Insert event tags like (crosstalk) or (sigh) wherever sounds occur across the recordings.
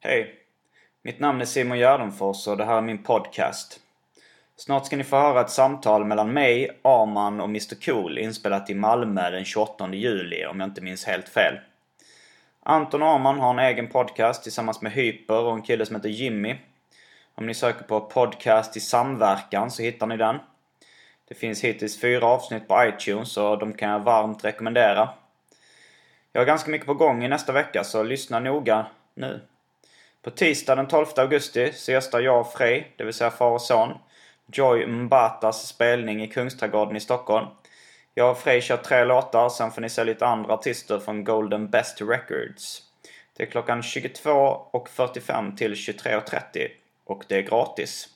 Hej! Mitt namn är Simon Gärdenfors och det här är min podcast. Snart ska ni få höra ett samtal mellan mig, Arman och Mr Cool inspelat i Malmö den 28 juli om jag inte minns helt fel. Anton och Arman har en egen podcast tillsammans med Hyper och en kille som heter Jimmy. Om ni söker på podcast i samverkan så hittar ni den. Det finns hittills fyra avsnitt på iTunes och de kan jag varmt rekommendera. Jag har ganska mycket på gång i nästa vecka så lyssna noga nu. På tisdag den 12 augusti så gästar jag och Frej, det vill säga far och son, Joy Mbatas spelning i Kungsträdgården i Stockholm. Jag och Frej kör tre låtar, sen får ni se lite andra artister från Golden Best Records. Det är klockan 22.45 till 23.30 och det är gratis.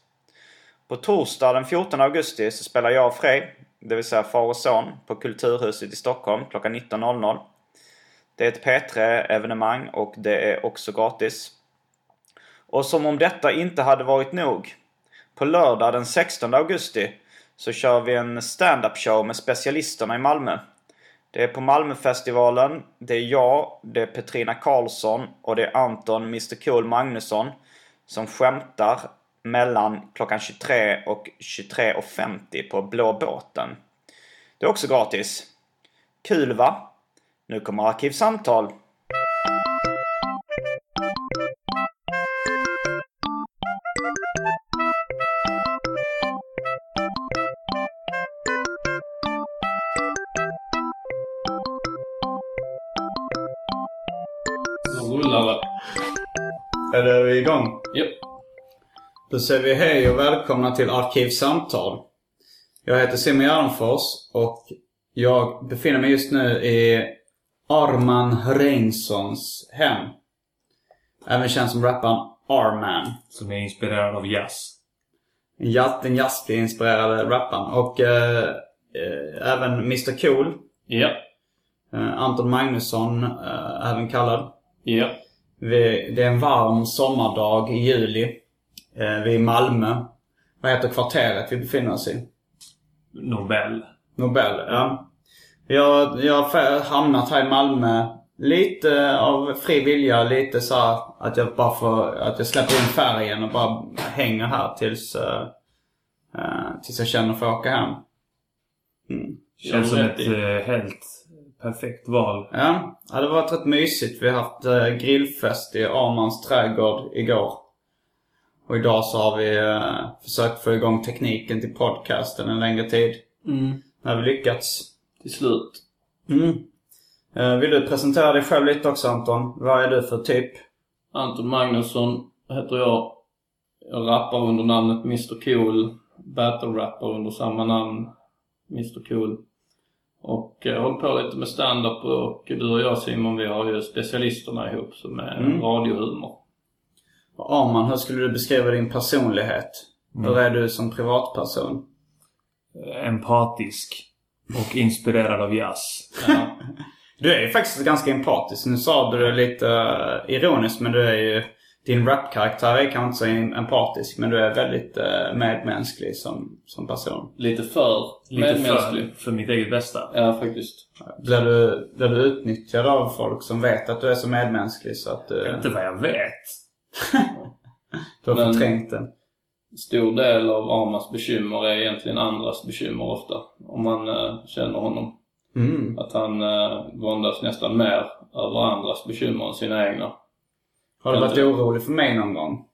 På torsdag den 14 augusti så spelar jag och Frej, det vill säga far och son, på Kulturhuset i Stockholm klockan 19.00. Det är ett P3-evenemang och det är också gratis. Och som om detta inte hade varit nog. På lördag den 16 augusti så kör vi en stand-up show med specialisterna i Malmö. Det är på Malmöfestivalen. Det är jag, det är Petrina Karlsson och det är Anton Mr Cool Magnusson som skämtar mellan klockan 23 och 23.50 på Blå båten. Det är också gratis. Kul va? Nu kommer Arkivsamtal. Är det igång? Japp. Då säger vi hej och välkomna till Arkivsamtal. Jag heter Simon Gärdenfors och jag befinner mig just nu i Arman Reinsons hem. Även känd som rapparen Arman. Som är inspirerad av jazz. Jazz- Den jazzinspirerade rapparen. Och eh, eh, även Mr Cool. Ja. Eh, Anton Magnusson, eh, även kallad. Ja. Vi, det är en varm sommardag i juli. Eh, vi är i Malmö. Vad heter kvarteret vi befinner oss i? Nobel. Nobel, ja. Jag, jag har hamnat här i Malmö lite av fri vilja, lite så här att jag bara får, att jag släpper in färgen och bara hänger här tills, uh, tills jag känner för att åka hem. Mm. Känns som ett eh, helt perfekt val. Ja, ja, det varit rätt mysigt. Vi har haft eh, grillfest i Armans trädgård igår. Och idag så har vi eh, försökt få igång tekniken till podcasten en längre tid. Mm. Har vi lyckats. Till slut. Mm. Eh, vill du presentera dig själv lite också Anton? Vad är du för typ? Anton Magnusson heter jag. Jag rappar under namnet Mr Cool. Battle-rappar under samma namn. Mr Cool. Och jag håller på lite med stand-up och du och jag Simon vi har ju specialisterna ihop som är Mm. radiohumor. Arman, hur skulle du beskriva din personlighet? Hur är du som privatperson? Eh, Empatisk. Och inspirerad av jazz. Ja. (laughs) Du är ju faktiskt ganska empatisk. Nu sa du det lite uh, ironiskt men du är ju... Din rapkaraktär är kanske inte så em- empatisk men du är väldigt uh, medmänsklig som, som person. Lite för Lite medmänsklig. för, för mitt eget bästa. Ja faktiskt. Blir du, blir du utnyttjad av folk som vet att du är så medmänsklig så att du, Inte vad jag vet. (laughs) du har Men- förträngt den? Stor del av Armas bekymmer är egentligen andras bekymmer ofta. Om man eh, känner honom. Mm. Att han eh, våndas nästan mer över andras bekymmer än sina egna. Har du varit orolig för mig någon gång?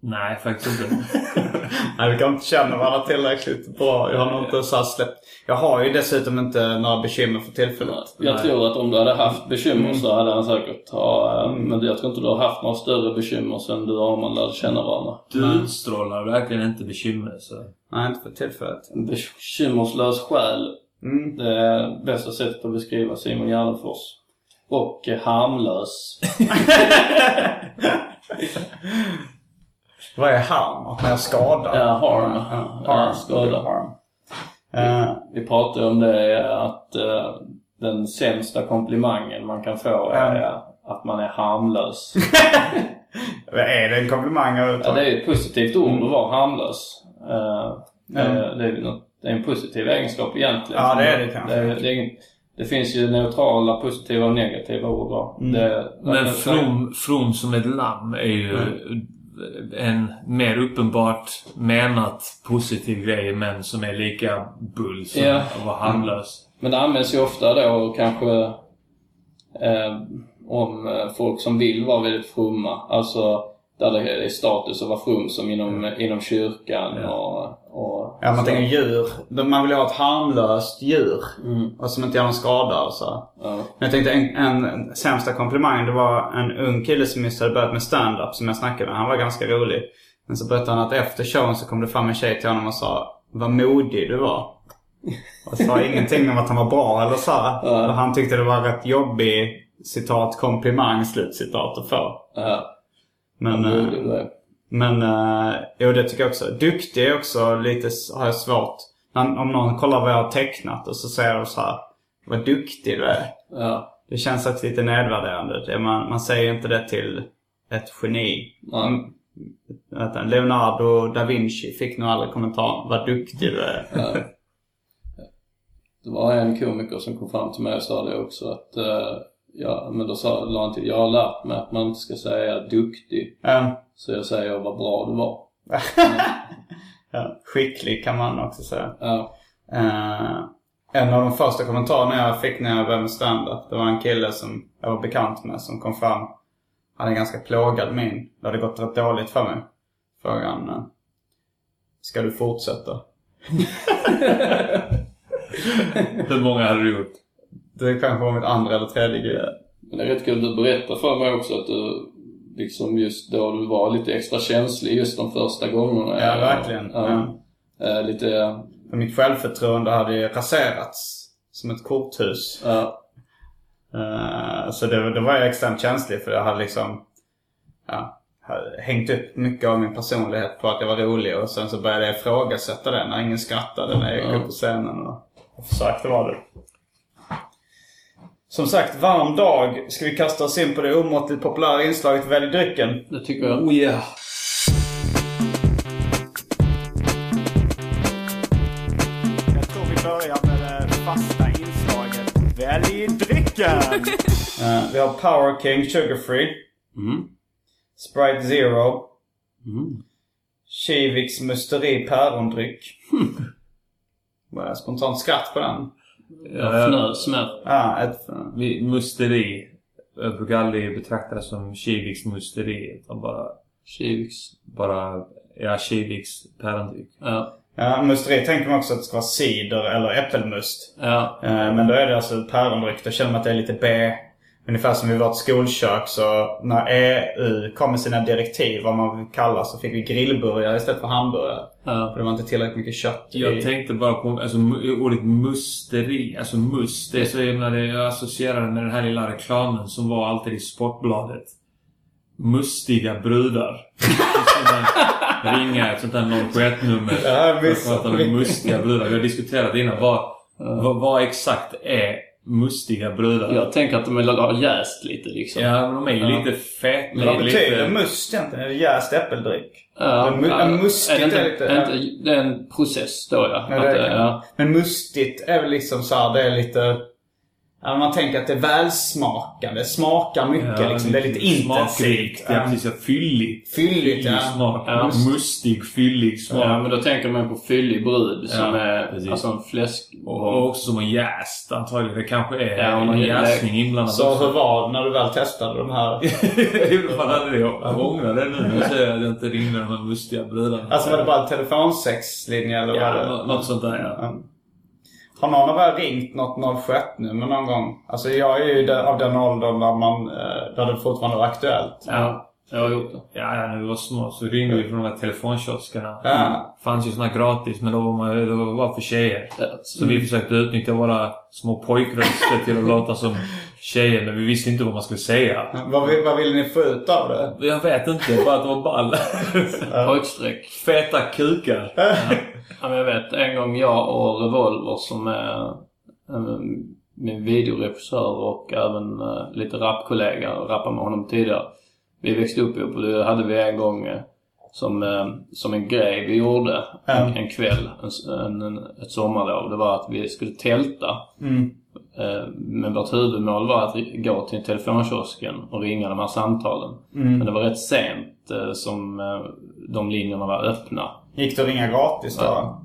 Nej, faktiskt inte. (laughs) Nej, vi kan inte känna varandra tillräckligt bra. Jag har nog inte så släppt... Jag har ju dessutom inte några bekymmer för tillfället. Jag Nej. tror att om du hade haft bekymmer Mm. så hade han säkert ha, eh, Mm. Men jag tror inte du har haft några större bekymmer sen du och Arman lärde känna varandra. Du utstrålar verkligen inte bekymmer så... Nej, inte för tillfället. En bekymmerslös själ. Mm. Det är bästa sättet att beskriva Simon Gärdenfors. Och eh, harmlös. (laughs) Vad är harm? Att man är skadad? Ja, harm. Ja, harm. skada. harm. Eh, Vi pratade om det att eh, den sämsta komplimangen man kan få är att man är harmlös. (laughs) är det en komplimang Ja, det är ett positivt ord att vara harmlös. Mm. det, är, det är en positiv egenskap egentligen. Ja, det är det kanske. Det är, det är, det finns ju neutrala, positiva och negativa ord va? Mm. Det, Men det- from, from som ett lamm är ju en mer uppenbart menat positiv grej men som är lika bull som Ja. att vara harmlös. Men det används ju ofta då kanske eh, om eh, folk som vill vara väldigt fromma. Alltså där det är status vara from som inom, inom kyrkan Ja. och, och Ja, man tänker djur. Man vill ju ha ett harmlöst djur. Mm, Och som inte gör någon skada och så. ja. Men jag tänkte en, en sämsta komplimang, det var en ung kille som just hade börjat med stand-up som jag snackade med. Han var ganska rolig. Men så berättade han att efter showen så kom det fram en tjej till honom och sa Vad modig du var. Och sa ingenting om att han var bra eller så. Ja. Och han tyckte det var rätt jobbig citat komplimang slutcitat att få. Ja, Men, vad eh, men uh, jo det tycker jag också. Duktig är också lite, har jag svårt. Om någon kollar vad jag har tecknat och så säger de så här. Vad duktig du är. Ja, Det känns också lite nedvärderande. Man, man säger inte det till ett geni. nej. Mm. Leonardo da Vinci fick nog aldrig kommentaren. Vad duktig du är. Ja. (laughs) Det var en komiker som kom fram till mig och sa det också att eh, Ja, men då sa, la han till, jag har lärt mig att man inte ska säga duktig. Ehm, Så jag säger vad bra du var. (laughs) ja, skicklig kan man också säga. Ja, Eh, en av de första kommentarerna jag fick när jag började med stand-up, det var en kille som jag var bekant med som kom fram. Han en ganska plågad min. Det hade gått rätt dåligt för mig. Frågan, eh, ska du fortsätta? (laughs) (laughs) Hur många hade du gjort? Det kanske var mitt andra eller tredje grej. men det är rätt kul. Du berättar för mig också att du liksom just då du var lite extra känslig just de första gångerna. Ja, verkligen. Ja. Eh, lite, För mitt självförtroende hade ju raserats som ett korthus. ja, Eh, så det, det var jag extremt känslig för jag hade liksom ja, hade hängt upp mycket av min personlighet på att jag var rolig och sen så började jag ifrågasätta det när ingen skrattade när jag gick Ja. upp på scenen och försökte vara det. Som sagt, varm dag. Ska vi kasta oss in på det omåttligt populära inslaget Välj drycken? det tycker jag. Oh yeah. Jag tror vi börjar med det fasta inslaget Välj drycken! (laughs) Eh, vi har Power King Sugar Free. Mm. Sprite Zero. Mm. Kiviks Musteri Pärondryck. Bara spontant skratt på den. Jag fnös med. Ja, ett... Vi, musteri. Jag brukar aldrig betrakta det som Kiviks musteri. Utan bara, Kiviks. bara ja, Kiviks pärondryck. Ja. Ja, musteri tänker man också att det ska vara cider eller äppelmust. Ja. Eh, Men då är det alltså pärondryck. Då känner man att det är lite B. Ungefär som i vårt skolkök så när EU kom med sina direktiv vad man vill kalla så fick vi grillburgare istället för hamburgare. Ja. För det var inte tillräckligt mycket kött i. Jag tänkte bara på alltså, ordet musteri. Alltså must. Det är så himla det jag associerar det med den här lilla reklamen som var alltid i Sportbladet. Mustiga brudar. (laughs) ringa ett sånt där 071-nummer. Ja, jag pratar med mustiga brudar. Vi har diskuterat innan. Vad, vad, vad exakt är mustiga brudar? Jag tänker att de har jäst lite liksom. Ja, men de är ju Ja. lite feta. Men vad lite- betyder must egentligen? Är det jäst äppeldryck? Ja, Men mu- ja, ja, muskigt är det, är inte, lite- är inte, det är en process då ja. Ja, att, ja. Men mustigt är väl liksom så här, det är lite... Ja, man tänker att det är välsmakande. Smakar mycket Ja, liksom. Det är lite intensivt. Ja, precis. Ja, fylligt. Fylligt, ja. smak. Ja. Mustig, fyllig smak. ja, men då tänker man på fyllig brud som Ja, är precis. alltså en fläsk... Och också som en jäst antagligen. Det kanske är Ja, en men- jäsning inblandad Så också. hur var när du väl testade de här? (laughs) Jag gjorde fan aldrig det. Jag ångrar det nu när jag säger att jag inte ringde de här mustiga brudarna. Alltså var det bara en telefonsexlinje eller Ja, var det? nå- något sånt där ja. Har någon av er ringt något 01 nummer någon gång? Alltså jag är ju av den åldern där, man, eh, där det fortfarande var aktuellt. Ja, jag har gjort det. Ja, ja, när vi var små så ringde vi från de här telefonkioskerna. Ja. fanns ju såna gratis men då var man det var bara för tjejer. Så vi försökte utnyttja våra små pojkröster till att låta som tjejer men vi visste inte vad man skulle säga. Vad, vill- vad ville ni få ut av det? Jag vet inte, bara att det var ball. Pojkstreck. Feta kukar. Ja, men jag vet en gång jag och Revolver som är eh, min videoregissör och även eh, lite rapkollega, rappade med honom tidigare. Vi växte upp ihop och det hade vi en gång eh, som, som en grej vi gjorde en, Ja. en kväll, en, en, en, ett sommarlov. Det var att vi skulle tälta Mm. Eh, Men vårt huvudmål var att gå till telefonkiosken och ringa de här samtalen. Men det var rätt sent eh, som eh, de linjerna var öppna. Gick det att ringa gratis då? Ja.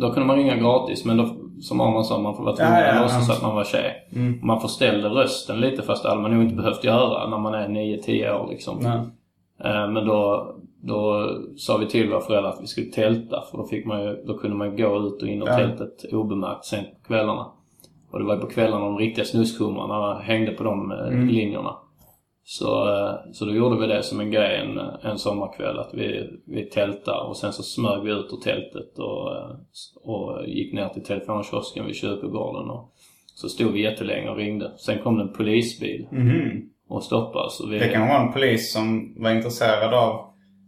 Då kunde man ringa gratis men då, som Arman sa, man får vara tvungen Ja, ja, att låtsas att man var tjej. Mm. Man förställde rösten lite fast det hade man nog inte behövt göra när man är 9-10 år liksom. Eh, Men då, då sa vi till våra föräldrar att vi skulle tälta för då, fick man ju, då kunde man gå ut och in i Ja. tältet obemärkt sent på kvällarna. Och det var ju på kvällarna de riktiga snuskhumrarna hängde på de eh, Mm. linjerna. Så, eh, så då gjorde vi det som en grej en, en sommarkväll att vi, vi tältade och sen så smög vi ut ur tältet och, eh, och gick ner till telefonkiosken vid kyrkogården och så stod vi jättelänge och ringde. Sen kom det en polisbil Mhm. och stoppade oss. vi- Det kan vara en polis som var intresserad av,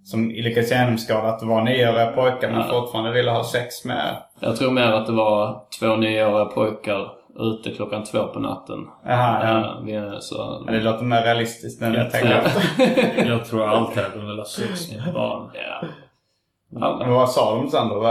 som lyckades genomskåda att det var nioåriga pojkar men Ja. fortfarande ville ha sex med Jag tror mer att det var två nioåriga pojkar ute klockan två på natten. Jaha, ja. Vi, så, Ja, Det låter mer realistiskt än jag Jag tänker efter. (laughs) Jag tror alltid att de vill ha sex med barn. ja. Men Alla. vad sa de sen då?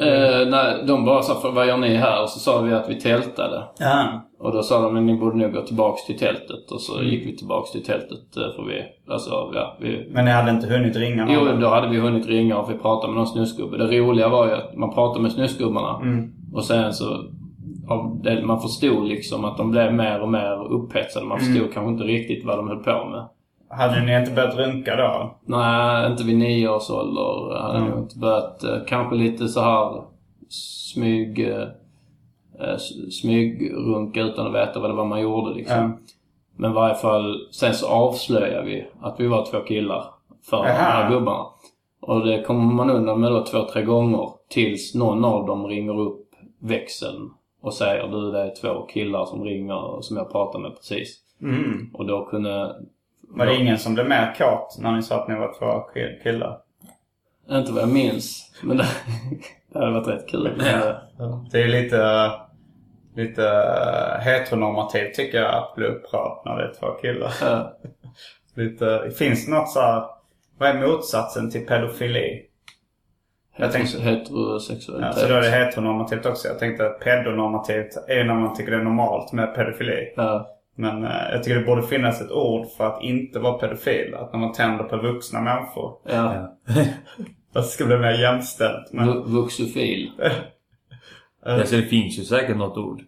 Eh, nej, de bara sa för vad gör ni här? Och så sa vi att vi tältade. Ja. Och då sa de men ni borde nog gå tillbaks till tältet. Och så gick vi tillbaks till tältet eh, för vi, alltså ja, vi Men ni hade inte hunnit ringa Jo, någon? då hade vi hunnit ringa och vi pratade med någon snusgubbe. Det roliga var ju att man pratade med snusgubbarna Mm. och sen så av det, man förstod liksom att de blev mer och mer upphetsade. Man förstod kanske inte riktigt vad de höll på med. Hade ni inte börjat runka då? Nej, inte vid nio års ålder. Hade Mm. inte börjat. eh, Kanske lite så här smyg... eh, eh, Smygrunka utan att veta vad det var man gjorde liksom. Ja. Men i varje fall, sen så avslöjade vi att vi var två killar för de Aha. här gubbarna. Och det kommer man undan med då två, tre gånger tills någon av dem ringer upp växeln och säger du det är två killar som ringer och som jag pratade med precis. Mm. Och då kunde... Var det ingen som blev mer kåt när ni sa att ni var två ki- killar? Inte vad jag minns, men det, (laughs) det hade varit rätt kul. Eh, Det är lite, lite heteronormativt tycker jag att bli upprörd när det är två killar. eh, (laughs) Lite, finns det något så här, vad är motsatsen till pedofili? Jag tänkte- Heterosexualitet. Ja, så då är det heteronormativt också. Jag tänkte att pedonormativt är när man tycker det är normalt med pedofili. Ja. Men eh, jag tycker det borde finnas ett ord för att inte vara pedofil. Att när man tänder på vuxna människor. ja. (laughs) Att det ska bli mer jämställt. Men, Vu- Vuxofil. (laughs) Alltså, det finns ju säkert något ord.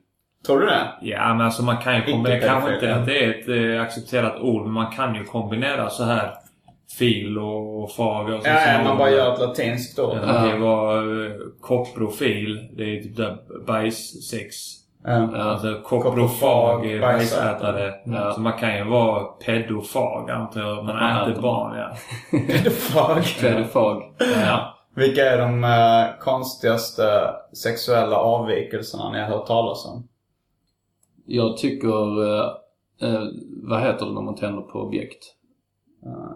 tror du det? Ja, men alltså man kan ju kombinera... Kanske inte att det är ett eh, accepterat ord, men man kan ju kombinera så här fil och, och fag och. Ja, ja, man bara gör ett latinskt ord. Ja, Det kan ju vara eh, koprofil. Det är typ där bajssex. Ja. Ja. Alltså koprofag bajsätare. Ja. Så man kan ju vara pedofag antar jag. Man äter äter barn ja. (laughs) Pedofag. Pedofag. Ja. Vilka är de eh, konstigaste sexuella avvikelserna ni har hört talas om? Jag tycker... Eh, eh, vad heter det när man tänder på objekt?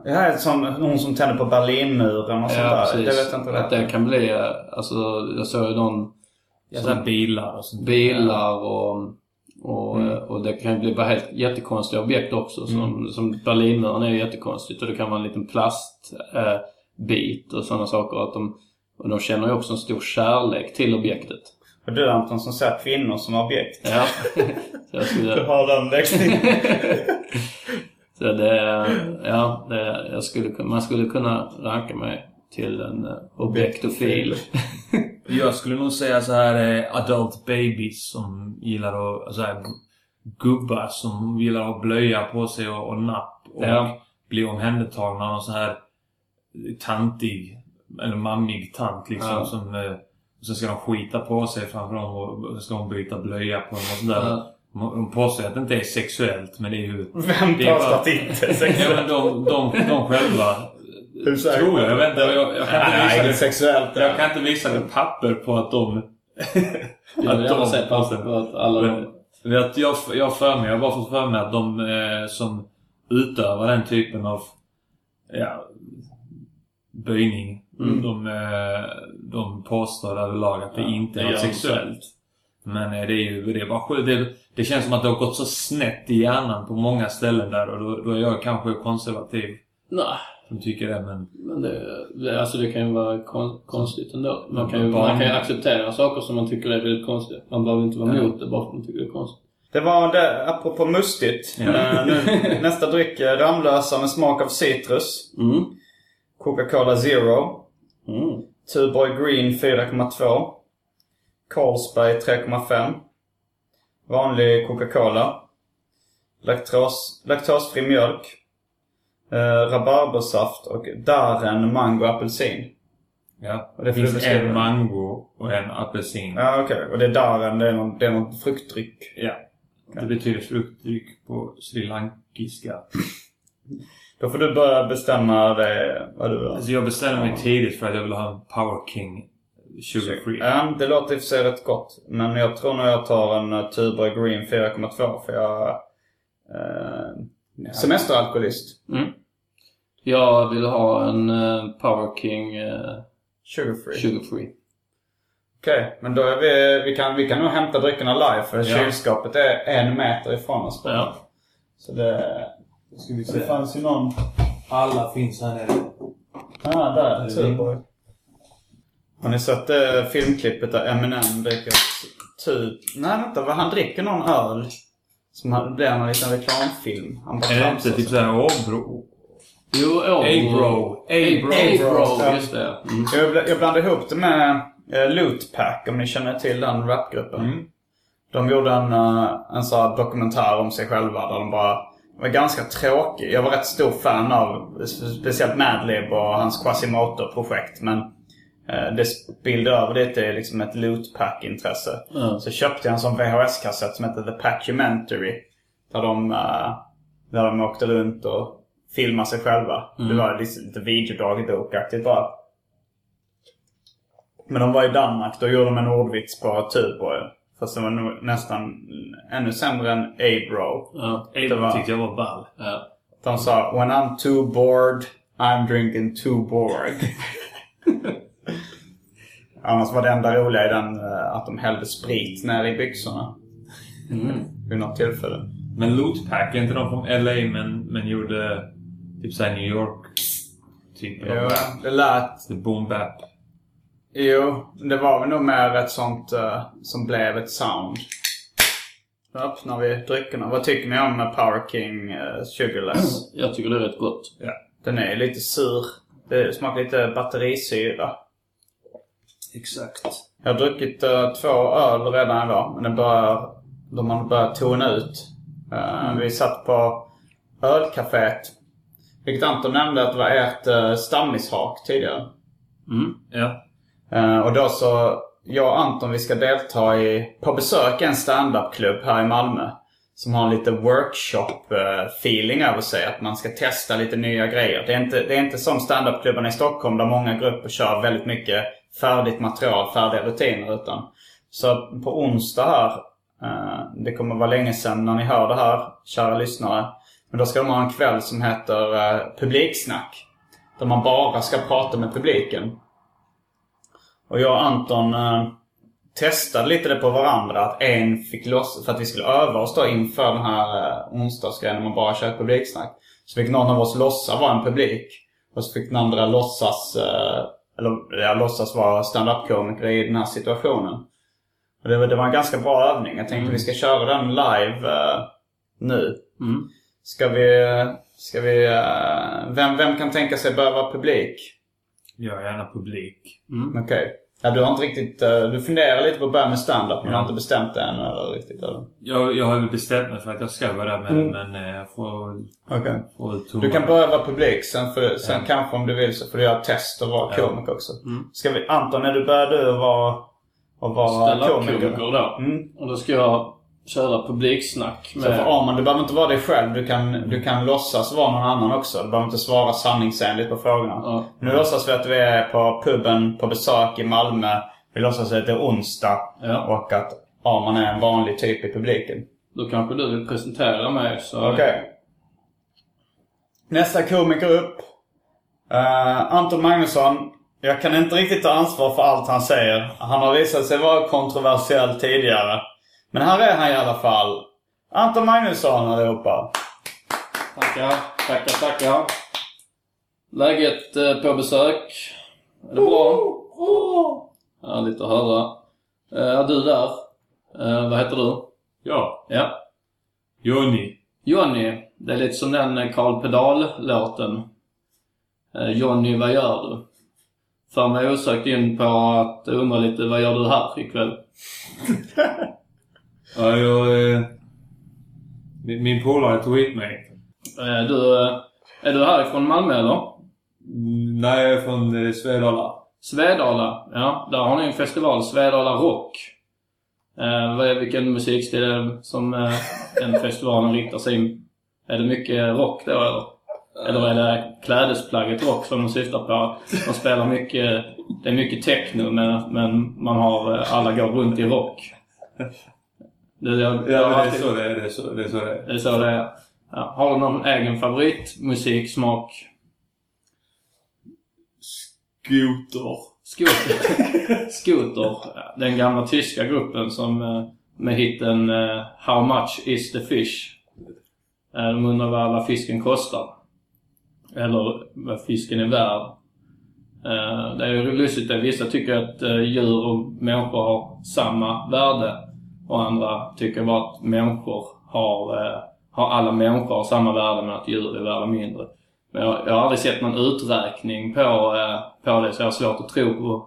Det här är som hon som tänder på Berlinmuren och sånt där. Det vet jag inte Att det kan bli... Alltså, jag såg ju någon... ja här bilar och sånt. bilar och, och, Mm. och det kan ju bli bara helt jättekonstiga objekt också. Som, som Berlinmuren är ju jättekonstigt och det kan vara en liten plastbit eh, och sådana saker. Att de, och de känner ju också en stor kärlek till objektet. Och du Anton som ser kvinnor som objekt. Ja. (laughs) Så jag (laughs) Du skulle, har den växlingen. (laughs) så det, ja, det, skulle, man skulle kunna ranka mig till en eh, objektofil. Jag skulle nog säga så här eh, adult babies som gillar att... Alltså här, gubbar som gillar att ha blöja på sig och, och napp. Och Ja. bli omhändertagna av någon så här tantig eller mammig tant liksom Ja. som... Eh, och så ska de skita på sig framför dem och så ska de byta blöja på dem och sådär. Ja. De påstår att det inte är sexuellt men det är ju... Vem Det är påstår bara- att det inte är Ja, sexuellt? men de, de, de själva Hur säker? tror jag. Jag vet inte. Jag, jag kan inte Nej, visa inget det. sexuellt. Jag kan inte visa det papper på att de... Gärna de- se på på att alla Men- att jag, jag för mig, jag har bara fått för mig att de eh, som utövar den typen av ja, böjning. Mm. De, eh, de påstår överlag att det Ja, inte är sexuellt. Men eh, det är ju det är bara sjukt. det, det känns som att det har gått så snett i hjärnan på många ställen där och då, då är jag kanske konservativ Nej, som tycker det men... men det, det, alltså det kan ju vara kon, konstigt ändå. Man kan, ju, man kan ju acceptera saker som man tycker är väldigt konstiga. Man behöver inte vara Ja. emot det bara för att man tycker det är konstigt. Det var det, apropå mustigt. Ja. Eh, nu, (laughs) nästa dryck är Ramlösa med smak av citrus. Mm. Coca-Cola Zero. Mm. Tuborg Green 4,2. Carlsberg 3,5. Vanlig Coca-Cola. Laktos, laktosfri mjölk. Eh, rabarbersaft och Darren mango apelsin. Ja. Och Det finns en mango och en apelsin. Ja okej. Och det är Darren, det är någon, det är någon fruktdryck. Ja. Det betyder fruktdryck på sri lankiska. Då får du börja bestämma det, vad du vill ha. Alltså jag bestämde mig tidigt för att jag ville ha en Power King Sugar Free. Ja, det låter i och för sig rätt gott. Men jag tror nog jag tar en uh, Tuborg Green 4,2 för jag... Eh, semesteralkoholist. Mm. Jag vill ha en eh, Power King eh, Sugar free. Sugar Free. Okej, men då är vi... Vi kan, vi kan nog hämta dryckerna live för Ja. kylskåpet är en meter ifrån oss. Ja. Så det... Ska vi Det fanns ju någon... Alla finns här nere. Ah, där. det Tuborg. Har ni sett det filmklippet där Eminem dricker typ... Nej vänta, vad han dricker någon öl. Som blir en liten reklamfilm. Han bara Är det inte typ såhär Åbro? Jo, Åbro. Abro. Abro. Abro, ja. just det. Mm. Jag, bl- jag blandade ihop det med uh, Loot Pack, om ni känner till den rapgruppen. Mm. De gjorde en, eh, en sån här dokumentär om sig själva där de bara var ganska tråkig. Jag var rätt stor fan av spe- speciellt Madlib och hans Quasimodo-projekt. Men eh, det spillde över det till liksom ett Loot Pack-intresse. Ja. Så köpte jag en sån VHS-kassett som heter The Packumentary. Där de, eh, där de åkte runt och filmade sig själva. Det var lite, lite videodagdokaktigt bara. Men de var i Danmark. Då gjorde de en ordvits på Tuborg. Fast det var nog nästan ännu sämre än A-bro. Ja. Det var- Abro tyckte jag var ball. Ja. De sa When I'm too bored, I'm drinking too Borg. (laughs) Annars var det enda roliga i den eh, att de hällde sprit ner i byxorna. Mm. Vid något tillfälle. Men Lootpack, är inte de från LA men, men gjorde typ såhär New York typ Jo, det lät... The boom bap. Jo, det var väl nog mer ett sånt eh, som blev ett sound. Då öppnar vi dryckerna. Vad tycker ni om Power King uh, Sugarless? Jag tycker det är rätt gott. Ja. Den är lite sur. Det smakar lite batterisyra. Exakt. Jag har druckit eh, två öl redan idag, men det börjar, de har börjat tona ut. Eh, Vi satt på ölcaféet. Vilket Anton nämnde att det var ert uh, stammishak tidigare. Mm. Ja. Eh, och då så, jag och Anton vi ska delta i, på besök i en standup-klubb här i Malmö. Som har lite workshop-feeling över sig. Att man ska testa lite nya grejer. Det är inte, det är inte som standup-klubbarna i Stockholm där många grupper kör väldigt mycket färdigt material, färdiga rutiner. Utan, så på onsdag här, eh, det kommer vara länge sedan när ni hör det här, kära lyssnare. Men då ska de ha en kväll som heter eh, publiksnack. Där man bara ska prata med publiken. Och jag och Anton eh, testade lite det på varandra. Att en fick loss för att vi skulle öva oss då inför den här onsdagsgrejen när man bara kör publiksnack. Så fick någon av oss låtsas vara en publik. Och så fick den andra låtsas, eller ja, låtsas vara stand-up-komiker i den här situationen. Och det, var, det var en ganska bra övning. Jag tänkte vi ska köra den live eh, nu. Mm. Ska vi, ska vi, eh, vem, vem kan tänka sig börja vara publik? Jag är gärna publik. Mm. Okej. Ja, du har inte riktigt... eh, Du funderar lite på att börja med stand-up men Ja. du har inte bestämt det än eller riktigt eller? Jag, jag har väl bestämt mig för att jag ska vara där men, Mm. men eh, jag får, Okej. får. Du kan börja vara publik, sen, för, sen Ja. kanske om du vill så får du göra test och vara Ja. komiker också. Mm. Ska vi, Anton, när du att vara, att vara Ställa komiker? komiker då. Mm. Och då ska jag köra publiksnack Så för med... Arman, du behöver inte vara dig själv. Du kan, du kan låtsas vara någon annan också. Du behöver inte svara sanningsenligt på frågorna. Ja. Nu låtsas vi att vi är på puben på besök i Malmö. Vi låtsas att det är onsdag Ja. och att Arman är en vanlig typ i publiken. Då kanske du vill presentera mig så... Okej. Nästa komiker upp. Eh, Anton Magnusson. Jag kan inte riktigt ta ansvar för allt han säger. Han har visat sig vara kontroversiell tidigare. Men här är han i alla fall. Anton Magnusson allihopa. Tackar, tackar, tackar. Läget eh, på besök? Är det bra? Härligt att höra. Eh, Är du där? Eh, vad heter du? Ja. Ja. Johnny. Johnny. Det är lite som den Carl Pedal-låten. Johnny, vad gör du? För mig osökt in på att undra lite, vad gör du här ikväll? (laughs) Ja, jag... Eh, min, min polare tog hit mig. Eh, Du, eh, är du härifrån Malmö eller? Mm, Nej, jag är från eh, Svedala. Svedala, ja. Där har ni en festival, Svedala Rock. Eh, vad är, vilken musikstil är det som eh, den festivalen riktar sig in? Är det mycket rock då eller? Eller är det klädesplagget rock som de syftar på? De spelar mycket, det är mycket techno men, men man har, alla går runt i rock. Det, jag, jag Ja, men det är så det är. Det är så det är. Så det är. det är så det är. Ja. Har du någon egen favoritmusiksmak? Skoter. Scooter. Scooter. (laughs) Den gamla tyska gruppen som eh, med hitten eh, How much is the fish? Eh, De undrar vad, vad fisken kostar. Eller vad fisken är värd. Det är ju lustigt att vissa tycker att djur och människor har samma värde. Och andra tycker bara att människor har, eh, har alla människor har samma värde men att djur är värda mindre. Men jag, jag har aldrig sett någon uträkning på, eh, på det så jag har svårt att tro på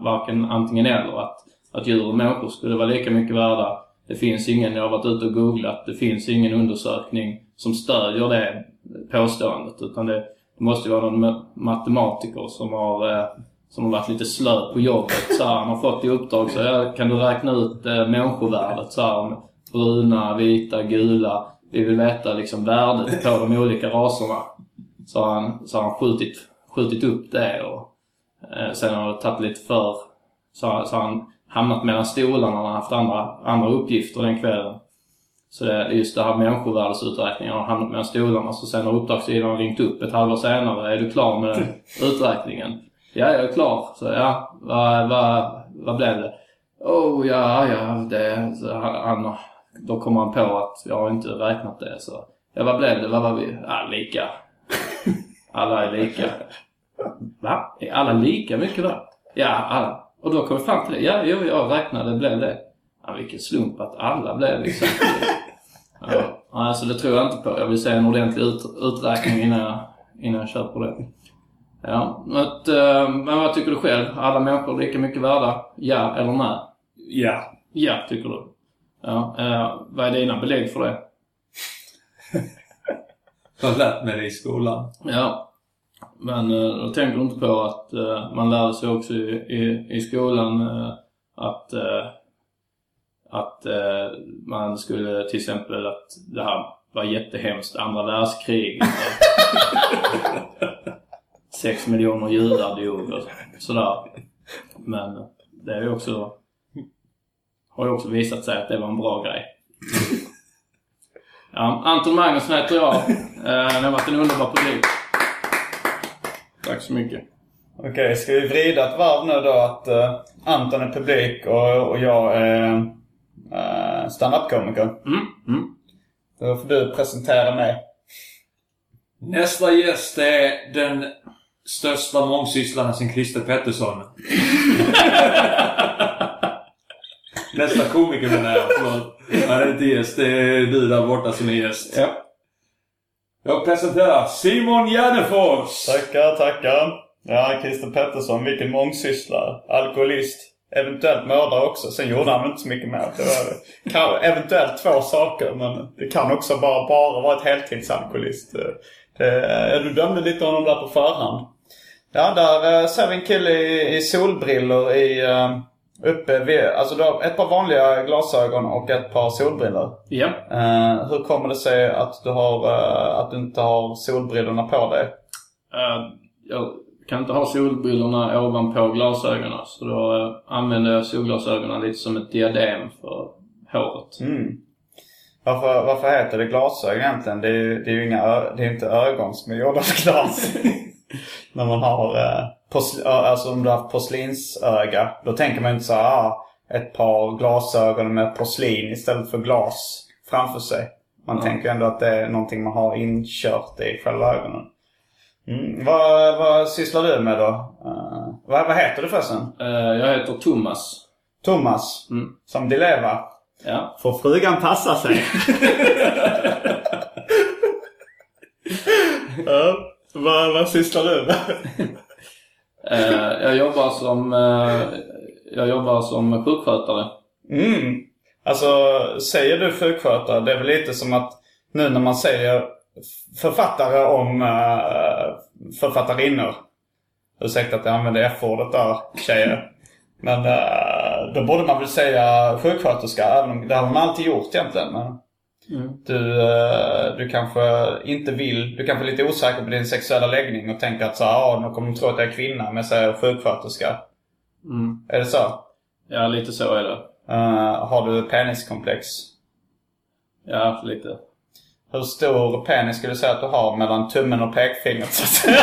varken antingen eller. Att, att djur och människor skulle vara lika mycket värda. Det finns ingen, jag har varit ute och googlat, det finns ingen undersökning som stödjer det påståendet. Utan det, det måste ju vara någon matematiker som har, eh, som har varit lite slö på jobbet. Så här, han har fått i uppdrag så ja, kan du räkna ut eh, människovärdet så här, bruna, vita, gula. Vi vill veta liksom värdet på de olika raserna. Så har han, så han skjutit, skjutit upp det och eh, sen har det tagit lite för... Så, har- så han hamnat mellan stolarna och haft andra, andra uppgifter den kvällen. Så det, just det här människovärdesuträkningen har hamnat mellan stolarna. Så sen har uppdragsgivaren ringt upp ett halvår senare. Är du klar med (laughs) uträkningen? Ja, jag är klar. Så ja, vad, vad, vad blev det? Oh, ja, ja, det... Så han, då kommer han på att jag har inte räknat det. Så, ja, vad blev det? Vad var vi? Ja, lika. Alla är lika. Va? Är alla lika mycket då? Ja, alla. Och då kom vi fram till det. Ja, jo, jag räknade, blev det. Ja, vilken slump att alla blev liksom. det. Ja, alltså det tror jag inte på. Jag vill se en ordentlig ut, uträkning innan jag, innan jag köper det. Ja, men eh, men vad tycker du själv? Alla människor lika mycket värda? Ja eller nej? Ja. Ja, tycker du. Ja, eh, vad är dina belägg för det? (laughs) Jag har lärt mig det i skolan. Ja. Men eh, då tänker du inte på att eh, man lärde sig också i, i, i skolan eh, att, eh, att eh, man skulle till exempel att det här var jättehemskt, andra världskriget. (laughs) (laughs) Sex miljoner judar dog och sådär. Men det är ju också, har ju också visat sig att det var en bra grej. Ja, Anton Magnusson heter jag. Eh, Det har varit en underbar publik. Tack så mycket. Okej, ska vi vrida ett varv nu då att eh, Anton är publik och, och jag är uh, standup-komiker? Mm, mm. Då får du presentera mig. Nästa gäst är den största mångsysslaren sen Christer Pettersson. (laughs) Nästa komiker menar jag. Förlåt. Han är inte gäst. Det är du där borta som är gäst. Ja. Jag presenterar Simon Gärdenfors! Tackar, tackar. Ja, Christer Pettersson, vilken mångsysslare. Alkoholist. Eventuellt mördare också. Sen gjorde han inte så mycket mer. Det var, kan, eventuellt två saker, men det kan också bara, bara vara ett heltidsalkoholist. Det, det, du dömde lite honom där på förhand. Ja, där eh, ser vi en kille i, i solbrillor i... eh, uppe vid, alltså du har ett par vanliga glasögon och ett par solbrillor. Ja. Eh, hur kommer det sig att du, har, eh, att du inte har solbrillorna på dig? Eh, jag kan inte ha solbrillorna ovanpå glasögonen så då använder jag solglasögonen lite som ett diadem för håret. Mm. Varför, varför heter det glasögon egentligen? Det är, ju- det är ju inga, det är inte ögon som är gjorda av glas. (laughs) (laughs) När man har, eh, alltså om du har haft porslinsöga. Då tänker man inte så här, ah, ett par glasögon med porslin istället för glas framför sig. Man Ja. tänker ändå att det är någonting man har inkört i själva ögonen. Mm. Vad, vad sysslar du med då? Eh, vad, vad heter du förresten? Eh, jag heter Thomas. Thomas. Mm. Som Di Leva. Ja. Får frugan passa sig? (laughs) ja. Vad, vad sysslar du med? (laughs) Eh, jag jobbar som, eh, jag jobbar som sjukskötare. Mm. Alltså, säger du sjukskötare, det är väl lite som att nu när man säger författare om uh, författarinnor. Ursäkta att jag använder F-ordet där, tjejer. Men då borde man väl säga sjuksköterska, även om det har man alltid gjort egentligen. Men du, uh, du kanske inte vill, du kanske är lite osäker på din sexuella läggning och tänker att så här, ah, nu kommer de tro att jag är kvinna om jag säger sjuksköterska. Mm. Är det så? Ja, lite så är det. Uh, har du peniskomplex? Ja, lite. Hur stor penis skulle du säga att du har mellan tummen och pekfingret så att säga?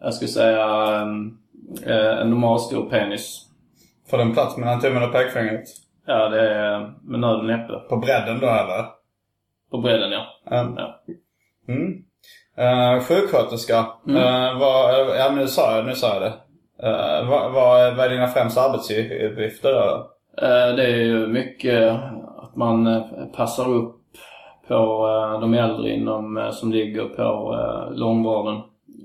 Jag skulle säga um, eh, en normal stor penis. Får den plats mellan tummen och pekfingret? Ja, det är med nöd och näppe. På bredden då eller? På bredden, ja. Um, ja. mm. Uh, sjuksköterska. Mm. Uh, vad, ja nu sa jag, nu sa jag det. Uh, vad, vad, vad är dina främsta arbetsuppgifter då? Eh, Det är ju mycket att man eh, passar upp på eh, de äldre inom, eh, som ligger på eh, långvården.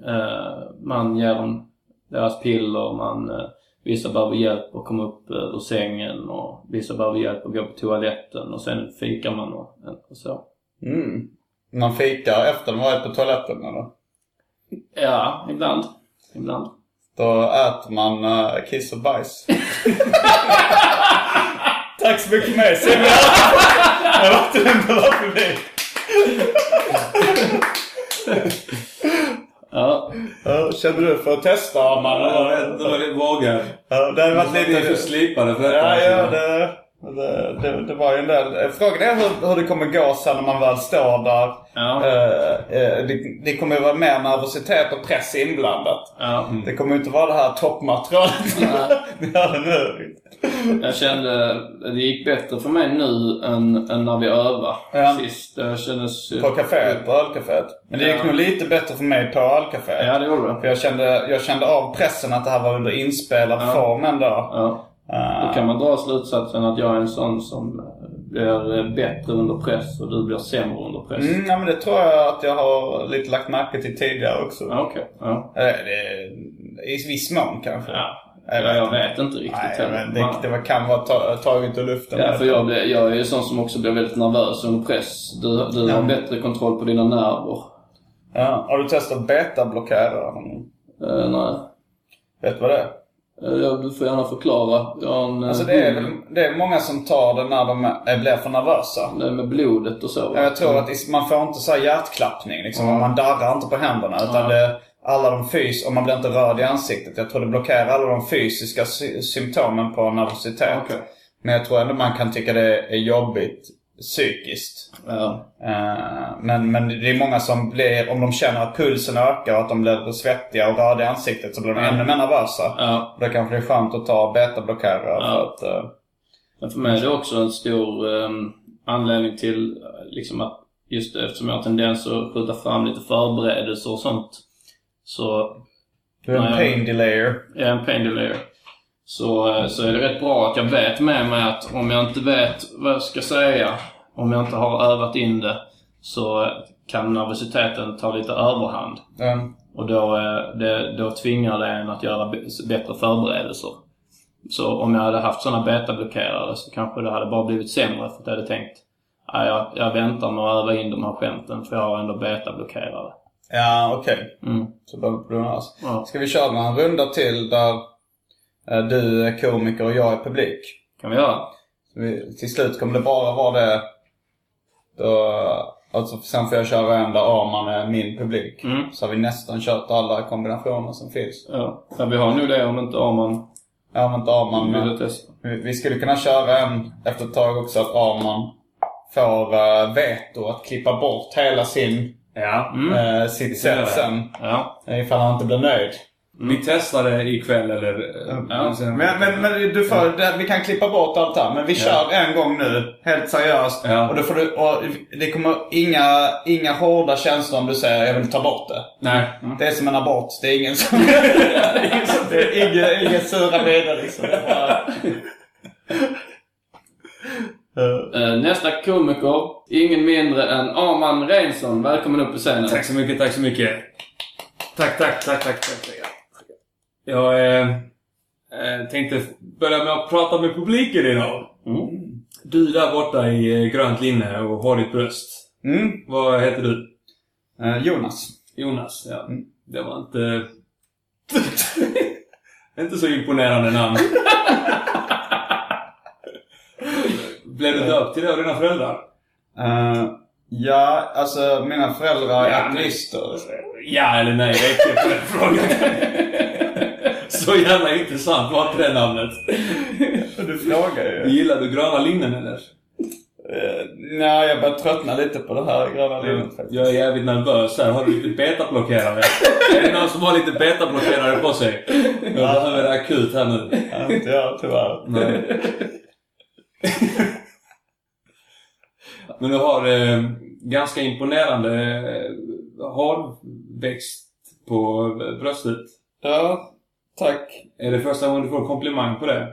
Eh, Man ger dem deras piller, man, eh, vissa behöver hjälp att komma upp eh, ur sängen och vissa behöver hjälp att gå på toaletten och sen fikar man och, och så. Mm. Man fikar efter de varit på toaletten eller? Ja, ibland. Ibland. Då äter man uh, kiss och bajs. (laughs) Tack så mycket för mig. Se mig Jag har varit en bra publik. Ja, Ja, kände du för att testa Arman? Jag vet inte vad det vågar. Ja, det hade varit är för lite... slipade för detta. Ja, ja, det, det, det, det var ju en del. Frågan är hur, hur det kommer gå sen när man väl står där. ja, Eh, eh, det, det kommer ju vara mer nervositet och press inblandat. ja. Det kommer ju inte vara det här toppmaterialet (laughs) hade (laughs) nu. Jag kände det gick bättre för mig nu än, än när vi övade Ja. sist. Det kändes... På kaféet, på ölcaféet. Men det gick Ja. nog lite bättre för mig på ölcaféet. Ja, det gjorde För det. jag kände, jag kände av pressen att det här var under inspelad Ja. form ändå. Ja. Eh, Då kan man dra slutsatsen att jag är en sån som blir bättre under press och du blir sämre under press. Mm, ja, men det tror jag att jag har lite lagt märke till tidigare också. Okej. Ja. Eh, I viss mån kanske. Ja. Jag Ja, vet jag inte. vet inte riktigt Nej, heller. men det, det kan vara ta, taget ur luften. Ja, för jag, blir, jag är ju sån som också blir väldigt nervös under press. Du, du Ja. har bättre kontroll på dina nerver. Ja. Har du testat betablockerare? Uh, nej. Vet du vad det är? Eh, du får gärna förklara. Jag en, eh, Alltså det är, väl, det är många som tar det när de är, blir för nervösa. Det med blodet och så. Jag tror att is- man får inte så här hjärtklappning liksom. Ja. Man darrar inte på händerna. Utan Ja. det, alla de fys och man blir inte röd i ansiktet. Jag tror det blockerar alla de fysiska sy- symptomen på nervositet. Okej. Men jag tror ändå man kan tycka det är jobbigt psykiskt. Ja. Eh, men, men det är många som blir, om de känner att pulsen ökar och att de blir svettiga och röda i ansiktet så blir de Ja. ännu mer nervösa. ja. Då kanske det är skönt att ta betablockerare Ja. för att... eh, Men för mig är det också en stor ehm, anledning till liksom att just eftersom jag har tendens att skjuta fram lite förberedelser och sånt. Så du är en pain delayer. är jag en pain delayer. Så, eh, så är det rätt bra att jag vet med mig att om jag inte vet vad jag ska säga, om jag inte har övat in det, så kan nervositeten ta lite överhand. Mm. Och då, eh, det, då tvingar det en att göra bättre förberedelser. Så om jag hade haft sådana betablockerare så kanske det hade bara blivit sämre för att jag hade tänkt "Nej, jag, jag väntar med att öva in de här skämten för jag har ändå betablockerare. Ja, okej. Mm. Så behöver du. Ja, Ska vi köra en runda till där eh, du är komiker och jag är publik? kan vi göra. Vi, till slut kommer det bara vara det. Då, alltså, sen får jag köra en där Arman är min publik. Mm. Så har vi nästan kört alla kombinationer som finns. Ja. ja, vi har nog det om inte Arman Ja, om inte Arman... vill eh, testa. Vi, vi skulle kunna köra en efter ett tag också att Arman får uh, veto att klippa bort hela sin, Ja. Mm. eh, sitt sätt sen. Ja. Ifall han inte blir nöjd. Vi testar det ikväll eller... Ja. sen- Men, men, men du får, det, vi kan klippa bort allt här. Men vi kör en gång nu. Helt seriöst. Ja. Och, då får du, och det kommer inga, inga hårda känslor om du säger jag vill ta bort det. Nej. Det är som en abort. Det är ingen som... (laughs) det är inga, inga sura miner liksom. Eh, (laughs) Eh, nästa komiker, ingen mindre än Arman Reinsson. Välkommen upp på scenen. Tack så mycket, tack så mycket. Tack, tack, tack, tack. tack, tack. Jag eh, eh, tänkte börja med att prata med publiken idag. Mm. Du där borta i eh, grönt linne och hårigt bröst. Mm. Vad heter du? Eh, Jonas. Jonas, ja. Det var inte... (laughs) inte så imponerande namn. (laughs) Blev du döpt till det av dina föräldrar? Eh, ja, alltså mina föräldrar är Ja, ateister. Ja eller nej, räcker på den frågan. (laughs) (laughs) Så jävla intressant var inte det namnet. (laughs) Du frågar ju. Gillar du gröna linnen eller? Uh, nej, jag börjar tröttna lite på det här gröna linnet faktiskt. Jag är jävligt nervös här. Har du lite betablockerare? (laughs) är det någon som har lite betablockerare på sig? Jag behöver det akut här nu. Ja, inte jag tyvärr. Nej. Men du har eh, ganska imponerande eh, hårväxt på bröstet. Ja, tack. Är det första gången du får komplimang på det?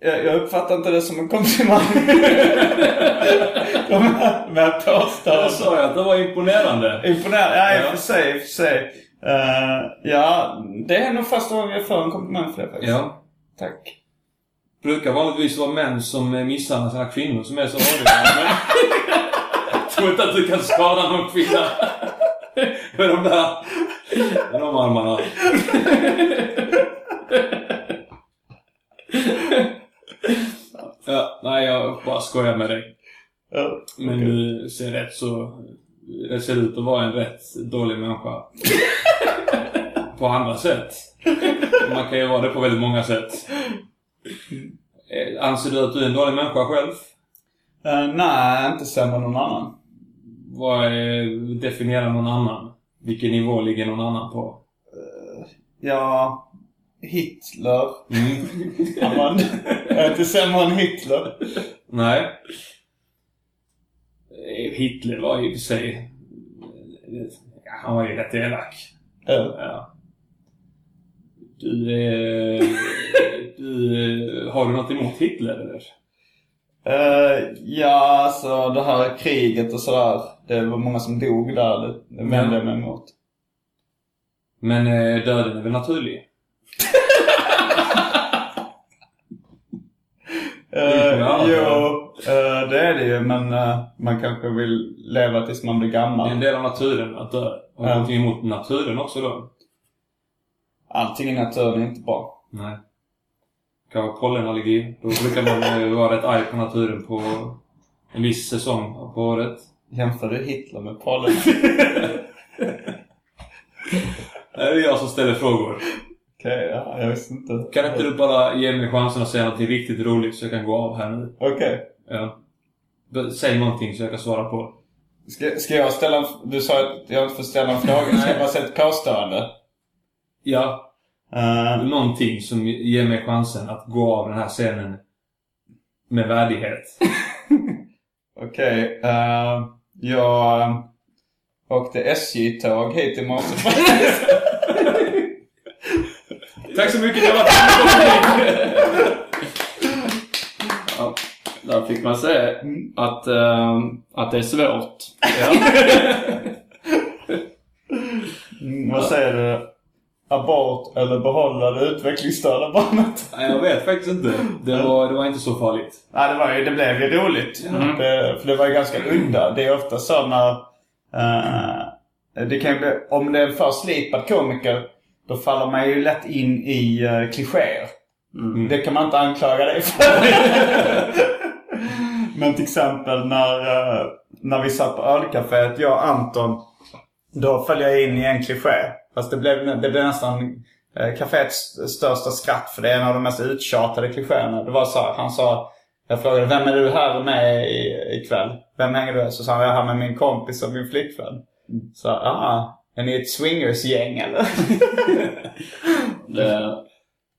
Jag, jag uppfattar inte det som en komplimang. De här med Jag påståenden. sa ju att det var imponerande. Imponerande. Ja, i och Ja. för sig. för sig. Eh, ja, det är nog första gången jag får en komplimang för det faktiskt. Ja. Tack. brukar vanligtvis vara män som misshandlar sina kvinnor som är så. Men jag tror inte att du kan skada någon kvinna med de där med de armarna. Ja, nej, jag bara skojar med dig. Ja, Men du ser rätt så... Det ser ut att vara en rätt dålig människa. (laughs) på andra sätt. Man kan ju vara det på väldigt många sätt. Eh, Anser du att du är en dålig människa själv? Eh, nej, inte sämre än någon annan. Vad är, definierar någon annan? Vilken nivå ligger någon annan på? Ja, Hitler. Mm. Jag är inte sämre än Hitler. Nej. Eh, Hitler var ju i och för sig... Ja, han var ju rätt elak. Ja. Ja. Du är... Du, har du något emot Hitler eller? Eh, ja, alltså det här kriget och sådär. Det var många som dog där. Det, det vände jag mig emot. Men eh, döden är väl naturlig? Uh, Ja, jo, eh, det är det ju. Men eh, man kanske vill leva tills man blir Det är gammal. en del av naturen att dö. Du Ja. någonting emot naturen också då? Allting i naturen är inte bra. Nej. Det kan vara pollenallergi. Då brukar man vara rätt arg på naturen på en viss säsong på året. Jämför du Hitler med pollen? (laughs) Det är jag som ställer frågor. Okej, ja, jag visste inte. Kan inte du bara ge mig chansen att säga något riktigt roligt så jag kan gå av här nu? Okej. Ja. B- Säg någonting så jag kan svara på. Ska, ska jag ställa en... Du sa att jag inte får ställa en fråga. Ska jag bara säga ett påstående? Ja, Eh, någonting som ger mig chansen att gå av den här scenen med värdighet. (laughs) Okej. eh, jag eh, åkte SJ-tåg hit i morse. (laughs) Tack så mycket, det var Ja, där fick man se att, eh, att det är svårt. Mm, vad säger du? Abort eller behålla det utvecklingsstörda barnet? Nej, jag vet faktiskt inte. Det var, det var inte så farligt. Nej, det, var ju, det blev ju roligt. Mm. Det, för det var ju ganska udda. Det är ofta så när... eh, det kan bli, om det är en för slipad komiker, då faller man ju lätt in i uh, klichéer. Mm. Det kan man inte anklaga dig för. (laughs) Men till exempel när, eh, när vi satt på ölcaféet, jag och Anton. Då föll jag in i en kliché. Fast det blev, det blev nästan uh, kaféets största skratt. För det är en av de mest uttjatade klichéerna. Det var så här, han sa... Jag frågade, vem är du här med i, ikväll? Vem hänger du med? Så sa han, jag är här med min kompis och min flickvän. Så, ah, Är ni ett swingersgäng eller? (laughs) Det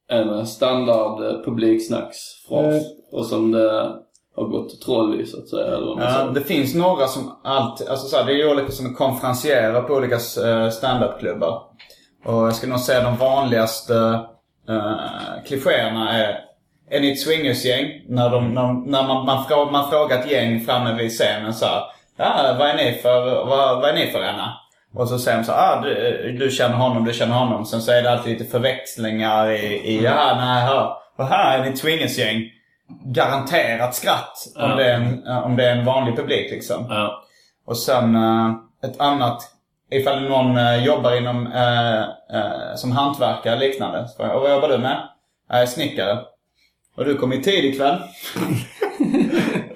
är en standard eh, publiksnacksfras. Och som det har gått troll i så att säga. Eller vad man Ja, det finns några som alltid, alltså så här, det är ju olika som konferencierer på olika uh, standupklubbar. Och jag skulle nog säga de vanligaste uh, klichéerna är är ni ett swingersgäng? När, de, när, när man, man, frå, man frågar ett gäng framme vid scenen så här, Ja, vad är ni för, vad, vad är ni för ena? Och så säger de så ah, du, du känner honom, du känner honom. Sen så är det alltid lite förväxlingar i, i ja, nej, här. Och här är ni ett swingersgäng. Garanterat skratt om, Ja. det är en, om det är en vanlig publik liksom. Ja. Och sen eh, ett annat, ifall någon eh, jobbar inom, eh, eh, som hantverkare eller liknande. Så, och vad jobbar du med? Jag är snickare. Och du kom i tid ikväll.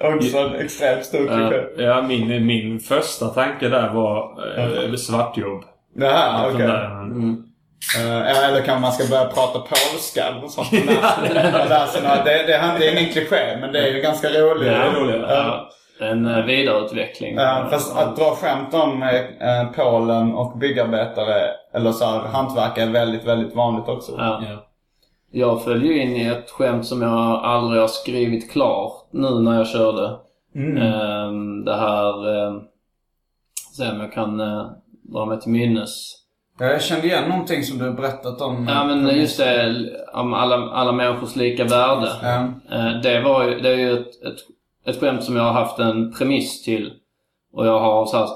(laughs) Också en extremt stor kliché. Ja, ja min, min första tanke där var eh, svartjobb. Jaha, okej. där, Mm. Eh, eller kanske man ska börja prata polska eller något sånt. (laughs) Det, det, det är ingen kliché, men det är ju ganska roligt. Är roligt, Ja. Ja. En eh, vidareutveckling. Ja, fast att dra skämt om eh, Polen och byggarbetare eller så här, hantverkare är väldigt, väldigt vanligt också. Ja. Ja. Jag föll ju in i ett skämt som jag aldrig har skrivit klart nu när jag körde. Mm. Ehm, det här... Uh, se om jag kan uh, dra mig till minnes. Ja, Jag kände igen någonting som du berättat om. Ja men just det, om alla, alla människors lika värde. Ja. Eh, det, var ju, det är ju ett, ett, ett skämt som jag har haft en premiss till. Och jag har så här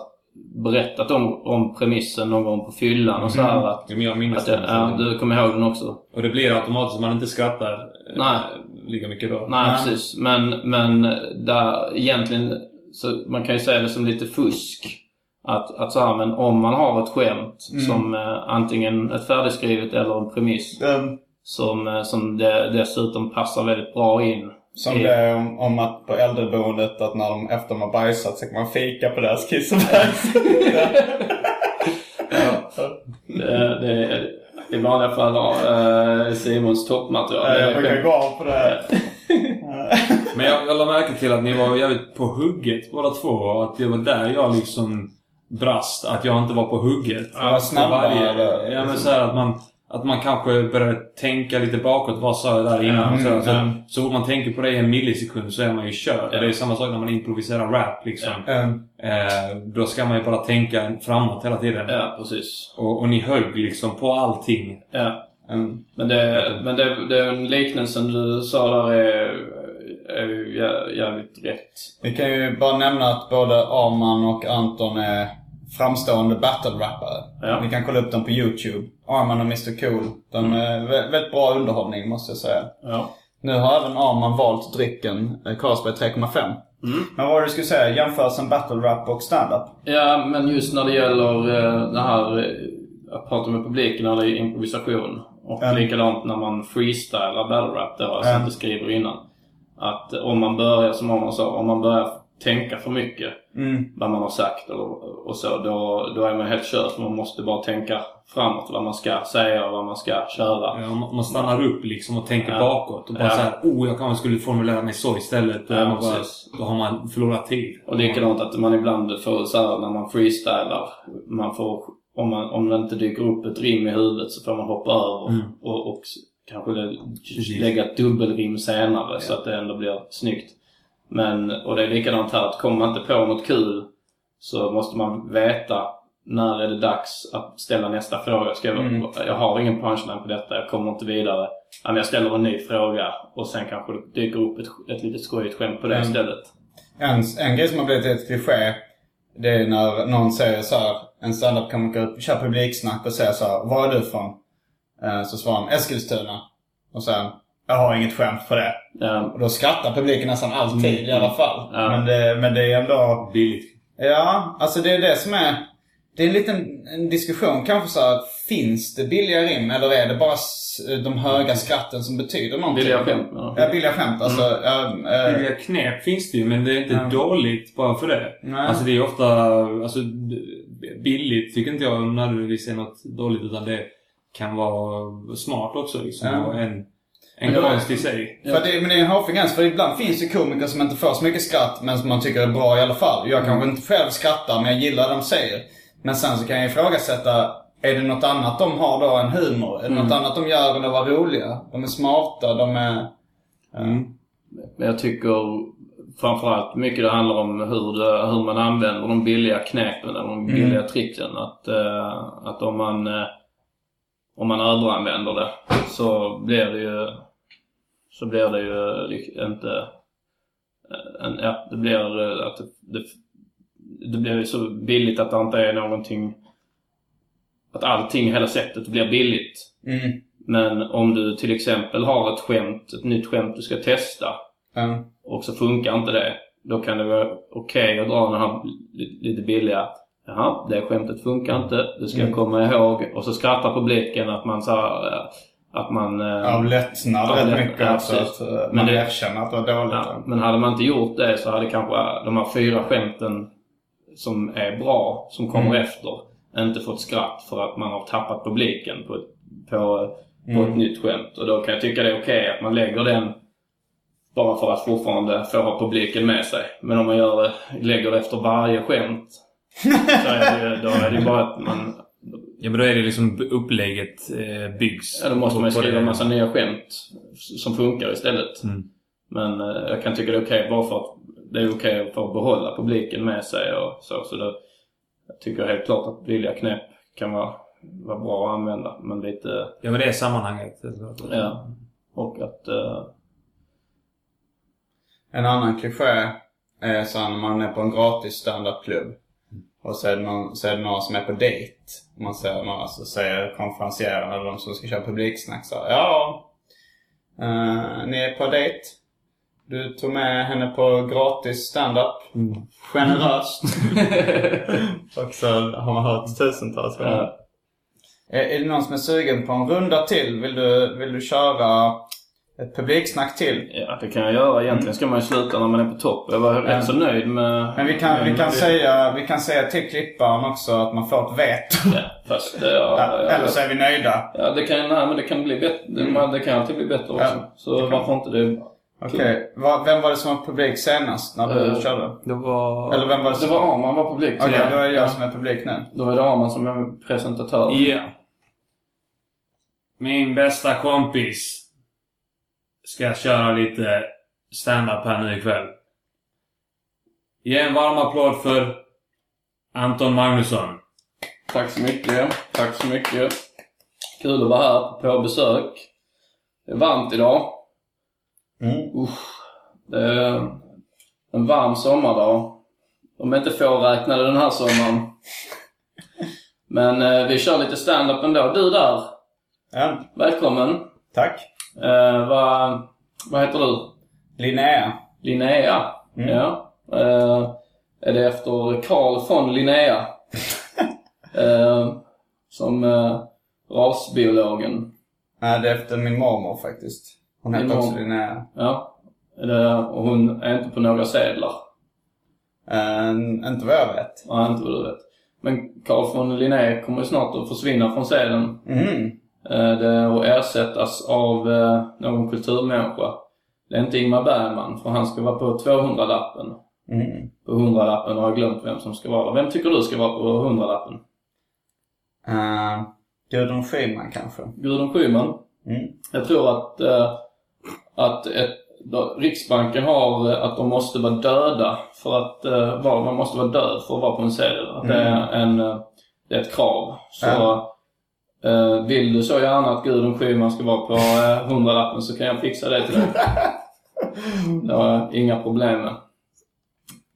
berättat om, om premissen någon gång på fyllan och så här att, Ja, jag minns att jag, ja, du kommer ihåg den också. Och det blir automatiskt att man inte skrattar eh, Nej. lika mycket då. Nej, Ja. precis. Men, men där egentligen, så man kan ju säga det som lite fusk. Att, att så här, men om man har ett skämt som eh, antingen ett färdigskrivet eller en premiss Um, som, eh, som det dessutom passar väldigt bra in. Som i- det är om, om att på äldreboendet att när de efter de har bajsat så kan man fika på deras kiss och bajs. (laughs) Det, det är i vanliga fall eh, Simons toppmaterial. Jag brukar gå av på det. (laughs) Men jag, jag la märke till att ni var jävligt på hugget båda två. Och att det var där jag liksom brast. Att jag inte var på hugget. Ja, snabbare, eller? Ja men så här att man... Att man kanske börjar tänka lite bakåt. Vad sa jag där innan? så, Mm, så, mm. så fort man tänker på det i en millisekund så är man ju körd. Ja. Det är samma sak när man improviserar rap liksom. Um, Eh, då ska man ju bara tänka framåt hela tiden. Ja, precis. Och, och ni högg liksom på allting. Ja. um, Men, det, men det, den liknelsen du sa där är, är ju jä- jävligt rätt. vi kan ju bara nämna att både Arman och Anton är framstående battle-rappare. Ja. Ni kan kolla upp dem på YouTube. Arman och Mr Cool. De är vä- väldigt bra underhållning måste jag säga. Ja. Nu har även Arman valt drycken eh, Carlsberg 3,5. Mm. Men vad var det du skulle säga? Jämförelsen battle rap och stand-up? Ja, men just när det gäller eh, det här eh, att prata med publiken när det är improvisation. Och Mm. likadant när man freestylar battle rap, där alltså Mm. inte skriver innan. Att om man börjar, som man sa, om man börjar tänka för mycket Mm. vad man har sagt och, och så, då, då är man helt körd. Man måste bara tänka framåt vad man ska säga och vad man ska köra. Ja, man stannar upp liksom och tänker Ja. bakåt. Och bara Ja. såhär, oh jag kanske skulle formulera mig så istället. Ja, man bara, då har man förlorat tid. Och likadant att man ibland får så här när man freestylar, man får, om, man, om det inte dyker upp ett rim i huvudet så får man hoppa över Mm. och, och kanske lägga ett dubbelrim senare så att det ändå blir snyggt. Men, och det är likadant här att kommer man inte på något kul så måste man veta när är det dags att ställa nästa fråga. Ska jag, Mm. jag har ingen punchline på detta, jag kommer inte vidare. Men jag ställer en ny fråga och sen kanske det dyker upp ett, ett litet skojigt skämt på det Mm. istället. En, en grej som har blivit ett kliché. Det är när någon säger så här, en standup-komiker kör publiksnack och säger så här, var är du från? Eh, Så svarar han Eskilstuna. Och sen, jag har inget skämt för det. Ja, Och då skrattar publiken nästan alltid Mm. i alla fall. Ja. Men, det, men det är ändå... Billigt. Ja, alltså det är det som är... Det är en liten en diskussion kanske så här, finns det billiga rim eller är det bara de höga skratten som betyder någonting? billiga skämt menar du? Ja, billiga skämt. Alltså, ja, eh, Billiga knep finns det ju, men det är inte Ja. dåligt bara för det. Nej. Alltså det är ofta... Alltså, billigt tycker inte jag nödvändigtvis är något dåligt, utan det kan vara smart också liksom. Ja. Och en en konst i sig. För det, men det är en hårfin gräns. För ibland finns det komiker som inte får så mycket skratt men som man tycker är bra i alla fall. Jag kanske inte själv skrattar men jag gillar det de säger. Men sen så kan jag ifrågasätta, är det något annat de har då än humor? Är det Mm. något annat de gör än att vara roliga? De är smarta, de är... Mm. Men jag tycker framförallt mycket det handlar om hur, det, hur man använder de billiga knepen eller de billiga tricken. Att, eh, att om man eh, om man överanvänder det så blir det ju så blir det ju lik- inte eh, en, ja, det blir eh, att det, det, det blir ju så billigt att det inte är någonting att allting, hela sättet blir billigt. Mm. Men om du till exempel har ett skämt, ett nytt skämt du ska testa Ja. och så funkar inte det. Då kan det vara okej att dra den här li- lite billiga. Jaha, det skämtet funkar inte. Det ska jag Mm. komma ihåg. Och så skrattar publiken att man så här, eh, att man... eh, Av lättnad rätt lätt- mycket. ja, alltså, precis. att eh, man det- erkänner att det var dåligt. Ja, men hade man inte gjort det så hade kanske de här fyra skämten som är bra, som kommer Mm. efter, inte fått skratt för att man har tappat publiken på, ett- på, på Mm. ett nytt skämt. Och då kan jag tycka det är okej att man lägger den bara för att fortfarande få ha publiken med sig. Men om man gör lägger det efter varje skämt (laughs) så är det, då är det bara att man... Ja men då är det liksom upplägget eh, byggs. Ja, då måste man ju skriva en massa nya skämt som funkar istället. Mm. Men eh, jag kan tycka det är okej bara för att det är okej för att behålla publiken med sig och så. Så det, jag tycker helt klart att billiga knep kan vara, vara bra att använda. Men lite, Ja men det är sammanhanget. ja. Och att, eh, En annan kliché är så när man är på en gratis standupklubb. Och så är, det någon, så är det några som är på dejt. Man ser några så säger konferencieren eller de som ska köra publiksnack så Ja, eh, ni är på dejt. Du tog med henne på gratis standup. Generöst. (laughs) och så har man hört tusentals gånger. Ja. Är, är det någon som är sugen på en runda till? Vill du, vill du köra ett publiksnack till? ja, det kan jag göra. Egentligen ska man ju sluta när man är på topp. Jag var rätt så nöjd med... Men vi kan, vi med- kan, säga, vi kan säga till klipparen också att man får ett veto. Ja, fast det, ja, Ja, ja, Eller så är vi nöjda. ja, det kan, nej, men det kan bli bättre. Det, det kan alltid bli bättre också. Ja, Så kan- varför inte det? Okej. Va- Vem var det som var publik senast när du Eh, körde? Det var... Eller vem var det Det som... var Arman var publik. Okej, Ja. då är det jag som är publik nu. Då är det Arman som är presentatör. Ja. Min bästa kompis ska köra lite stand-up här nu ikväll. Ge en varm applåd för Anton Magnusson. Tack så mycket. Tack så mycket. Kul att vara här på besök. Det är varmt idag. Mm. Usch. Det är en varm sommardag. Om inte få räknade den här sommaren. Men eh, vi kör lite stand-up ändå. Du där, Ja, välkommen. tack. Eh, vad, vad heter du? Linnea. Linnea? Mm. Ja. Eh, är det efter Carl von Linnea? (laughs) eh, som eh, rasbiologen. Nej, det är efter min mormor faktiskt. Hon heter också. Linnea. Ja. Det, och hon är inte på några sedlar. Uh, inte vad jag vet. Ja, inte vad du vet. Men Carl von Linné kommer ju snart att försvinna från scenen. Mm. Eh, och ersättas av eh, någon kulturmänniska. Det är inte Ingmar Bergman, för han ska vara på 200-lappen. Mm. På 100-lappen har jag glömt vem som ska vara Vem tycker du ska vara på 100-lappen? Uh, Gudrun Schyman kanske. Gudrun Schyman. Mm. Jag tror att, eh, att ett, då, Riksbanken har eh, att de måste vara döda för att uh, vara, man måste vara död för att vara på en sedel. Att det, är en, eh, det är ett krav. Så Eh, vill du så gärna att Gudrun Schyman ska vara på uh, 100-lappen så kan jag fixa det till dig. det har jag inga problem med.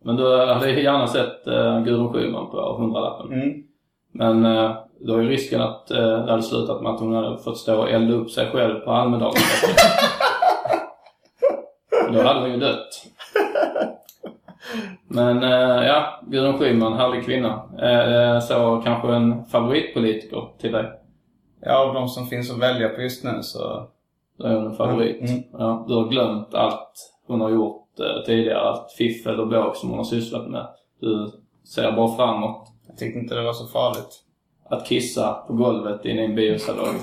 Men du hade gärna sett uh, Gudrun Schyman på 100-lappen. Mm. Men eh, då är ju risken att eh, det hade slutat med att hon hade fått stå och elda upp sig själv på Almedalen. (laughs) då hade hon ju dött. Men eh, ja, Gudrun Schyman, härlig kvinna. Eh, så kanske en favoritpolitiker till dig. Ja, av de som finns att välja på just nu så... Då är hon en favorit. Mm. Ja, du har glömt allt hon har gjort eh, tidigare. Allt fiffel och båg som hon har sysslat med. Du ser bara framåt. Jag tyckte inte det var så farligt. att kissa på golvet inne i en biosalong.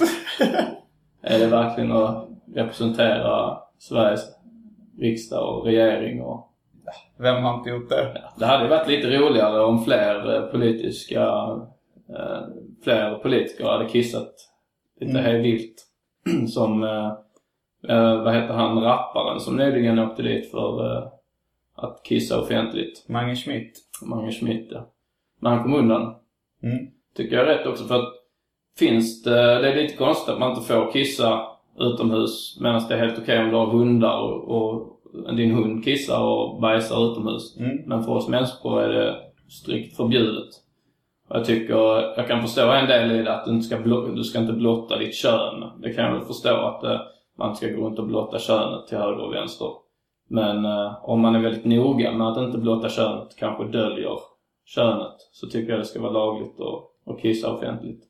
(laughs) är det verkligen att representera Sveriges riksdag och regering? Och, Vem har inte gjort det? ja, det hade varit lite roligare om fler eh, politiska eh, fler politiker hade kissat lite Mm. hej vilt. (clears throat) som, eh, eh, vad heter han, rapparen som nyligen åkte dit för eh, att kissa offentligt. Mange Schmidt. Mange Schmidt ja. Men han kom undan. Mm. Tycker jag är rätt också för att finns det, det är lite konstigt att man inte får kissa utomhus medan det är helt okej om du har hundar och, och din hund kissar och bajsar utomhus. Mm. Men för oss människor är det strikt förbjudet. Jag tycker, jag kan förstå en del i det att du inte ska, du ska inte blotta ditt kön. Det kan jag väl förstå att eh, man inte ska gå runt och blotta könet till höger och vänster. Men eh, om man är väldigt noga med att inte blotta könet, kanske döljer könet, så tycker jag det ska vara lagligt att, att kissa offentligt.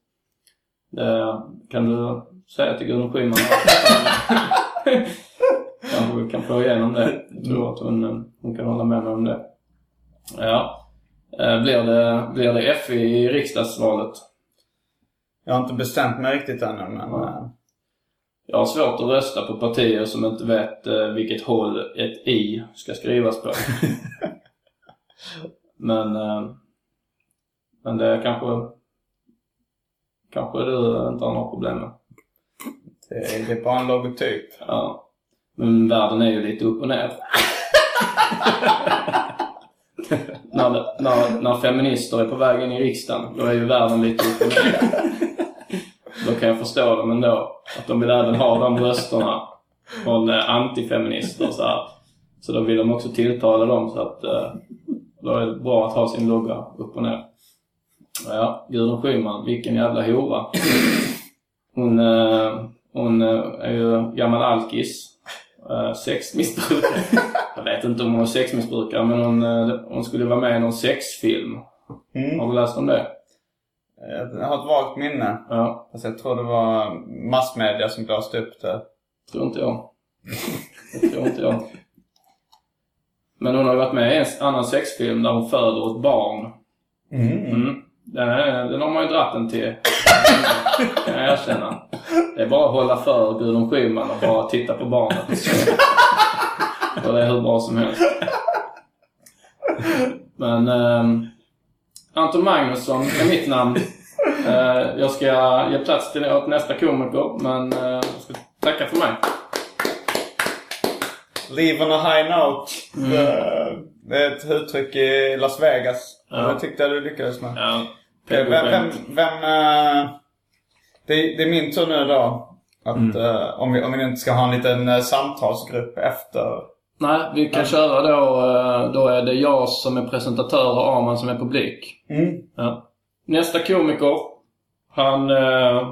Det, kan du säga till Gudrun Schyman (laughs) Kanske vi kan få igenom det. Jag tror att hon, eh, hon kan hålla med mig om det. Ja. Eh, Blir det, blir det F i riksdagsvalet? Jag har inte bestämt mig riktigt ännu men... Ja. eh, Jag har svårt att rösta på partier som inte vet eh, vilket håll ett I ska skrivas på. (laughs) men, men det kanske, kanske du inte har några problem med. det, är, det är bara en logotyp. Ja. Men världen är ju lite upp och ner. (laughs) när, när, när feminister är på väg in i riksdagen, då är ju världen lite upp och ner. Då kan jag förstå dem ändå. Att de vill även ha de rösterna från eh, antifeminister och så här. Så då vill de också tilltala dem så att eh, då är det bra att ha sin logga upp och ner. Ja, Gudrun Schyman, vilken jävla hora. Hon, eh, hon är ju gammal alkis. Eh, sexmissbrukare. (laughs) Jag vet inte om hon var sexmissbrukare men hon, eh, hon skulle vara med i någon sexfilm. Mm. Har du läst om det? Jag har ett vagt minne. Ja, Fast jag tror det var massmedia som blåste upp det. tror inte jag. Det tror inte jag. Men hon har ju varit med i en annan sexfilm där hon föder ett barn. Mm. Mm. Den, den har man ju dratt den till. (laughs) kan jag erkänna. Det är bara att hålla för Gudrun Schyman och bara titta på barnet. Så det är hur bra som helst. Men ehm, Anton Magnusson är mitt namn. Eh, jag ska ge plats till åt nästa komiker, men eh, jag ska tacka för mig. Leave on a high note. Mm. Det- Det är ett uttryck i Las Vegas. Ja. Det tyckte jag du lyckades med. Ja, Vem, vem, vem eh, det, det är min tur nu då. Att, Mm. eh, om, vi, om vi inte ska ha en liten eh, samtalsgrupp efter. Nej, vi kan köra då. eh, Då är det jag som är presentatör och Arman som är publik. Mm. Ja. Nästa komiker. Han eh,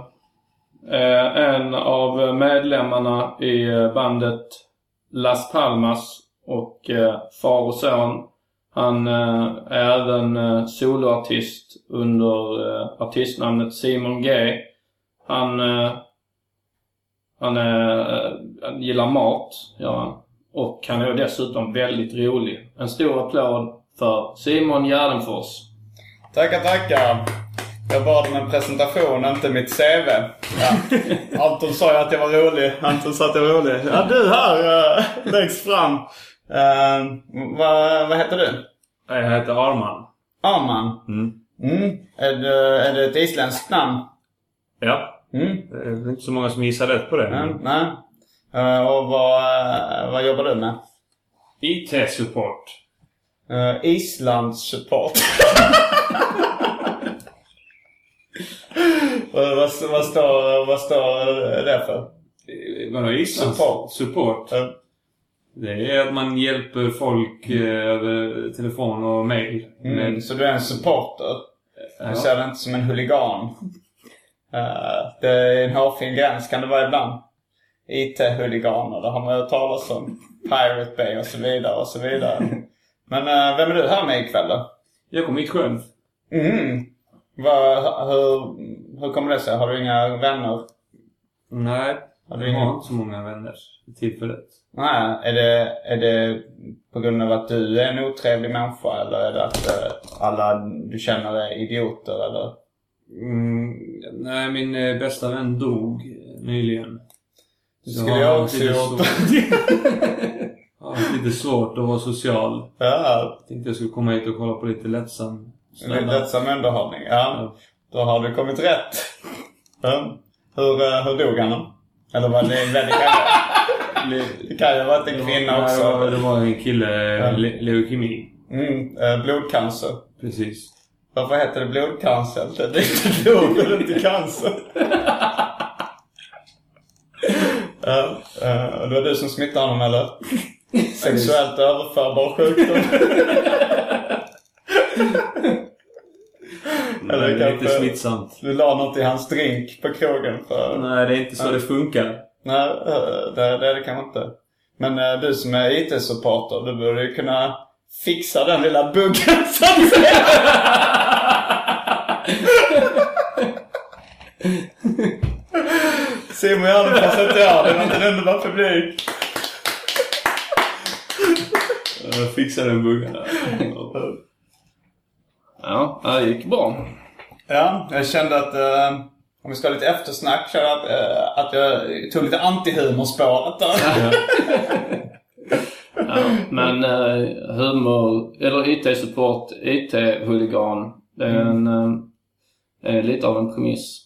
är en av medlemmarna i eh, bandet Las Palmas och eh, far och son. Han eh, är även eh, soloartist under eh, artistnamnet Simon G. Han, eh, han, är, eh, han gillar mat, gör han. Och han är dessutom väldigt rolig. En stor applåd för Simon Gärdenfors. Tackar, tackar. Jag bad om en presentation, inte mitt CV. Ja. Anton sa ju att jag var rolig. Anton sa att jag var rolig. Ja, du här uh, längst fram. Uh, vad, vad heter du? Jag heter Arman. Arman. Mm. Mm. Är, det, är det ett isländskt namn? Ja. Mm. Det är inte så många som gissar rätt på det. Mm. Nej. Eh, och vad, eh, vad jobbar du med? IT-support. Uh, Islands support. (laughs) vad, vad, står, vad står det för? Eh, Vadå Islands Support. support? Eh, Det är att man hjälper folk eh, över telefon och mail. Mm, så du är en supporter? Du ja. ser det inte som en huligan? Eh, det är en hårfin gräns kan det vara ibland. IT-huliganer, det har man hört talas om. Pirate Bay och så vidare och så vidare. Men eh, vem är du här med ikväll då? Jag kom hit själv. Mm. Vad, hur, hur kommer det sig? Har du inga vänner? Nej, Har du jag har inte så många vänner för tillfället. Nej, är det, är det på grund av att du är en otrevlig människa eller är det att eh, alla du känner är idioter eller? Mm, nej, min eh, bästa vän dog nyligen. Det skulle jag också lite gjort. Jag (laughs) har haft lite svårt att vara social. ja, Tänkte jag skulle komma hit och kolla på lite lättsam är lättsam underhållning. Ja. Då har du kommit rätt. Ja. Hur, eh, hur dog han då? Eller var det, det, kan, det kan ju ha varit en kvinna Nej, Det var, också. det var en kille, Ja. le, leukemi. Mm, eh, blodcancer. Precis. Varför heter det blodcancer? Det är inte blod det är inte cancer. Eh, och det var du som smittade honom eller? Sexuellt överförbar sjukdom. Eller Nej, det är inte smittsamt. Du la något i hans drink på krogen för... Nej, det är inte så det funkar. Nej, eh, det, det är det kanske inte. Men eh, du som är IT-supporter, du borde ju kunna fixa den lilla buggen (laughs) så att säga. Simon. Det var inte en underbar publik. Jag fixar den buggen. Ja, det gick bra. Ja, jag kände att eh, om vi ska ha lite eftersnack, jag att, eh, att jag tog lite antihumorspåret där. (laughs) Men eh, humor, eller IT-support, IT-huligan, det är en, eh, är lite av en premiss.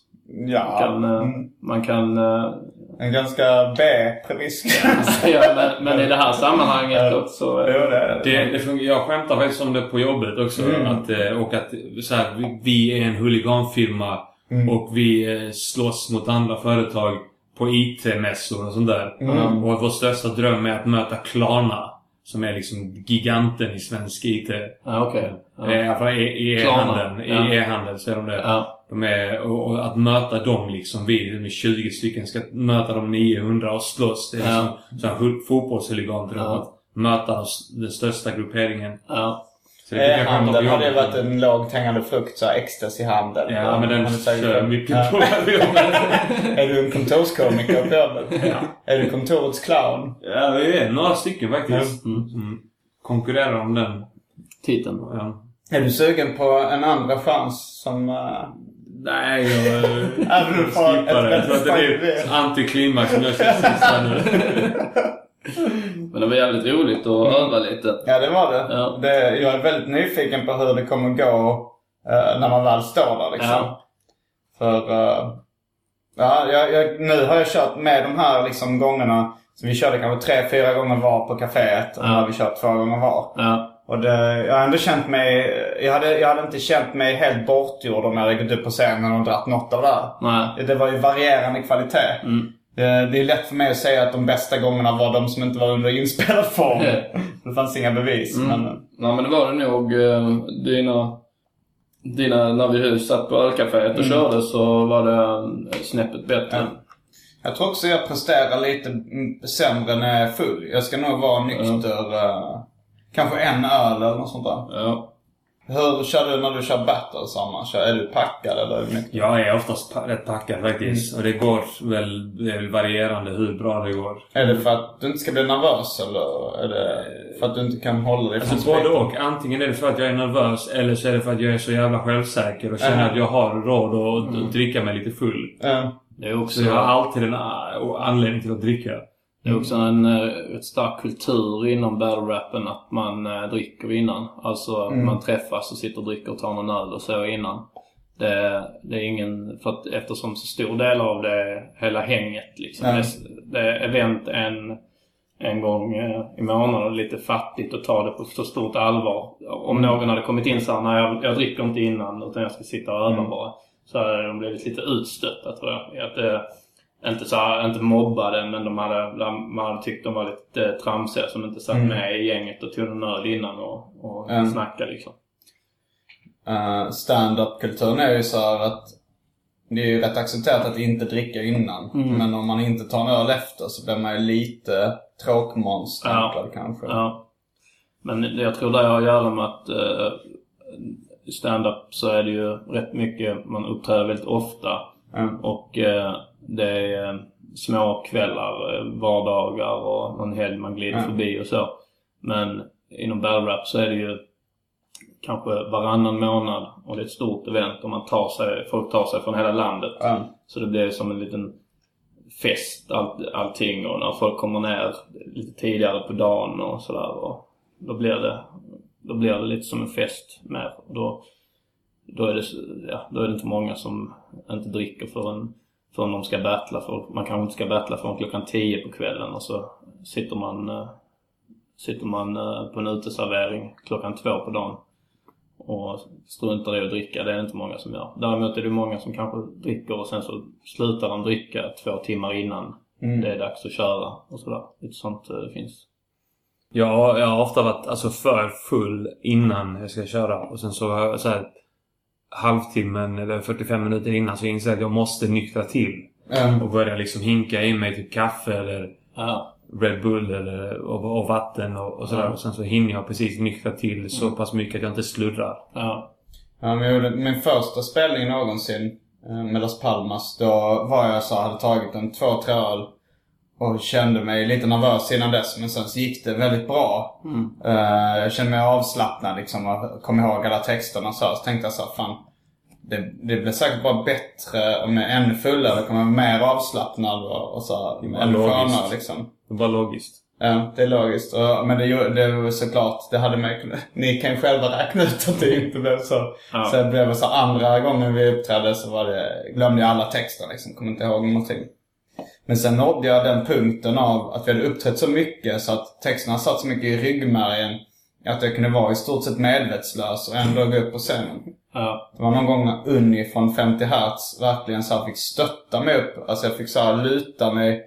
Ja, Kan, eh, mm, Man kan eh, en ganska jag (laughs) säga. ja, men, men i det här sammanhanget också. Jo, eh, det är Det, det fungerar, jag skämtar faktiskt om det på jobbet också. Mm. Att, eh, och att så här, vi, är en huliganfirma Mm. och vi eh, slåss mot andra företag på IT-mässor och sånt där. Mm. Och att vår största dröm är att möta Klarna. Som är liksom giganten i svensk IT. Ja, okej. Eh, I Ja. alla fall i e-handeln. ja. I e-handel så är de det. Ja. De är, och, och att möta dem liksom, vi är 20 stycken, ska möta de 900 och slåss. Det är Ja. liksom fotbollshuligan Ja. Att möta den s- den största grupperingen. Ja. Så det har det jobbet. varit en lågt hängande frukt, så här ecstasy-handel. Ja, men den kör mycket Ja. på. (laughs) Är du en kontorskomiker på jobbet? Är du kontorets clown? Ja, vi är några stycken faktiskt. Mm. Som konkurrerar om den. Titeln. Ja. Är du sugen på en andra chans som... Uh... Nej, jag Ja, men du får ett skippar det. Jag tror att det väldigt blir starkt antiklimax som jag kör sist här nu. (laughs) Men det var jävligt roligt att öva lite. Ja, det var det. Ja. det. Jag är väldigt nyfiken på hur det kommer gå eh, när man väl står där liksom. Ja. För... eh, ja, jag, jag, nu har jag kört med de här liksom gångerna. Så vi körde kanske tre, fyra gånger var på kaféet. Och nu Ja. har vi kört två gånger var. Ja. Och det, jag har ändå känt mig... Jag hade, jag hade inte känt mig helt bortgjord om jag hade gått upp på scenen och dratt något av det här. Nej. Det var ju varierande kvalitet. Mm. Det, det är lätt för mig att säga att de bästa gångerna var de som inte var under inspelad form. det fanns inga bevis. Mm. Men, Nej men det var det nog. eh, Dina, dina när vi satt på ölcaféet och Mm. körde så var det eh, snäppet bättre. Ja. jag tror också jag presterar lite sämre när jag är full. Jag ska nog vara nykter. eh, kanske en öl eller något sånt där. Ja. Hur kör du när du kör battles annars? Är du packad eller? Jag är oftast rätt packad faktiskt. Och det går väl, det är väl varierande hur bra det går. Är det för att du inte ska bli nervös eller är det för att du inte kan hålla dig från Alltså både och. Antingen är det för att jag är nervös eller så är det för att jag är så jävla självsäker och känner Ja. att jag har råd att att dricka mig lite full. Ja. Det är också, Så jag har alltid en a- anledning till att dricka. Det är också en eh, rätt stark kultur inom battle-rappen att man eh, dricker innan. Alltså Mm. man träffas och sitter och dricker och tar någon öl och så innan. Det, det är ingen, för att eftersom så stor del av det är hela hänget liksom. Ja. Det, det är event en, en gång eh, i månaden lite fattigt att ta det på så stort allvar. Om någon hade kommit in såhär, nej jag, jag dricker inte innan utan jag ska sitta och öva Mm. bara. Så hade de blivit lite utstötta tror jag. Att det, inte, så här, inte mobbade men de hade, man hade tyckt de var lite eh, tramsiga som inte satt Mm. med i gänget och tog en öl innan och, och Mm. snackade liksom. Uh, Stand-up-kulturen är ju så här att det är ju rätt accepterat att inte dricka innan. Mm. Men om man inte tar en öl efter så blir man ju lite tråkmånsstämplad kanske. Ja. Men jag tror det har att göra med att uh, stand-up så är det ju rätt mycket, man uppträder väldigt ofta. Mm. Och eh, det är eh, små kvällar, eh, vardagar och någon helg man glider Mm. förbi och så. Men inom battle rap så är det ju kanske varannan månad och det är ett stort event och man tar sig, folk tar sig från hela landet. Ja. Så det blir som en liten fest all, allting och när folk kommer ner lite tidigare på dagen och sådär. och Då blir det, då blir det lite som en fest mer. Då, då är det, ja, då är det inte många som inte dricker förrän, förrän de ska battla. För man kanske inte ska battla förrän klockan 10 på kvällen och så sitter man, eh, sitter man eh, på en uteservering klockan två på dagen och struntar i att dricka. Det är det inte många som gör. Däremot är det många som kanske dricker och sen så slutar de dricka två timmar innan det är dags att köra och sådär. Lite sånt eh, finns. Jag, jag har ofta varit alltså, för full innan jag ska köra. Och sen så, så här, halvtimmen eller 45 minuter innan så inser jag att jag måste nyktra till. Mm. Och börja liksom hinka in mig typ kaffe eller Ja. Red Bull eller, och, och vatten och, och sådär. Ja. Och sen så hinner jag precis nyktra till så pass mycket att jag inte sluddrar. Ja. Ja, men jag gjorde min första spelning någonsin eh, med Las Palmas. Då var jag så hade tagit en två, tre öl. Och kände mig lite nervös innan dess. Men sen så gick det väldigt bra. Mm. Eh, jag kände mig avslappnad liksom och kom ihåg alla texterna och så. Så tänkte jag så här, fan. Det, det blir säkert bara bättre om jag är ännu fullare. Kommer jag vara mer avslappnad och, och så. Det var Ännu logiskt. skönare liksom. Det var logiskt. Ja, det är logiskt. Och, men det, det var såklart, det hade man (laughs) Ni kan ju själva räkna ut att det inte blev så. Ja. Så det blev så andra gången vi uppträdde så var det, glömde jag alla texter liksom. Kommer inte ihåg någonting. Men sen nådde jag den punkten av att vi hade uppträtt så mycket så att texterna satt så mycket i ryggmärgen. Att jag kunde vara i stort sett medvetslös och ändå gå upp på scenen. Ja. Det var någon gång när Unni från 50 Hertz verkligen så här fick stötta mig upp. Alltså jag fick så här luta mig.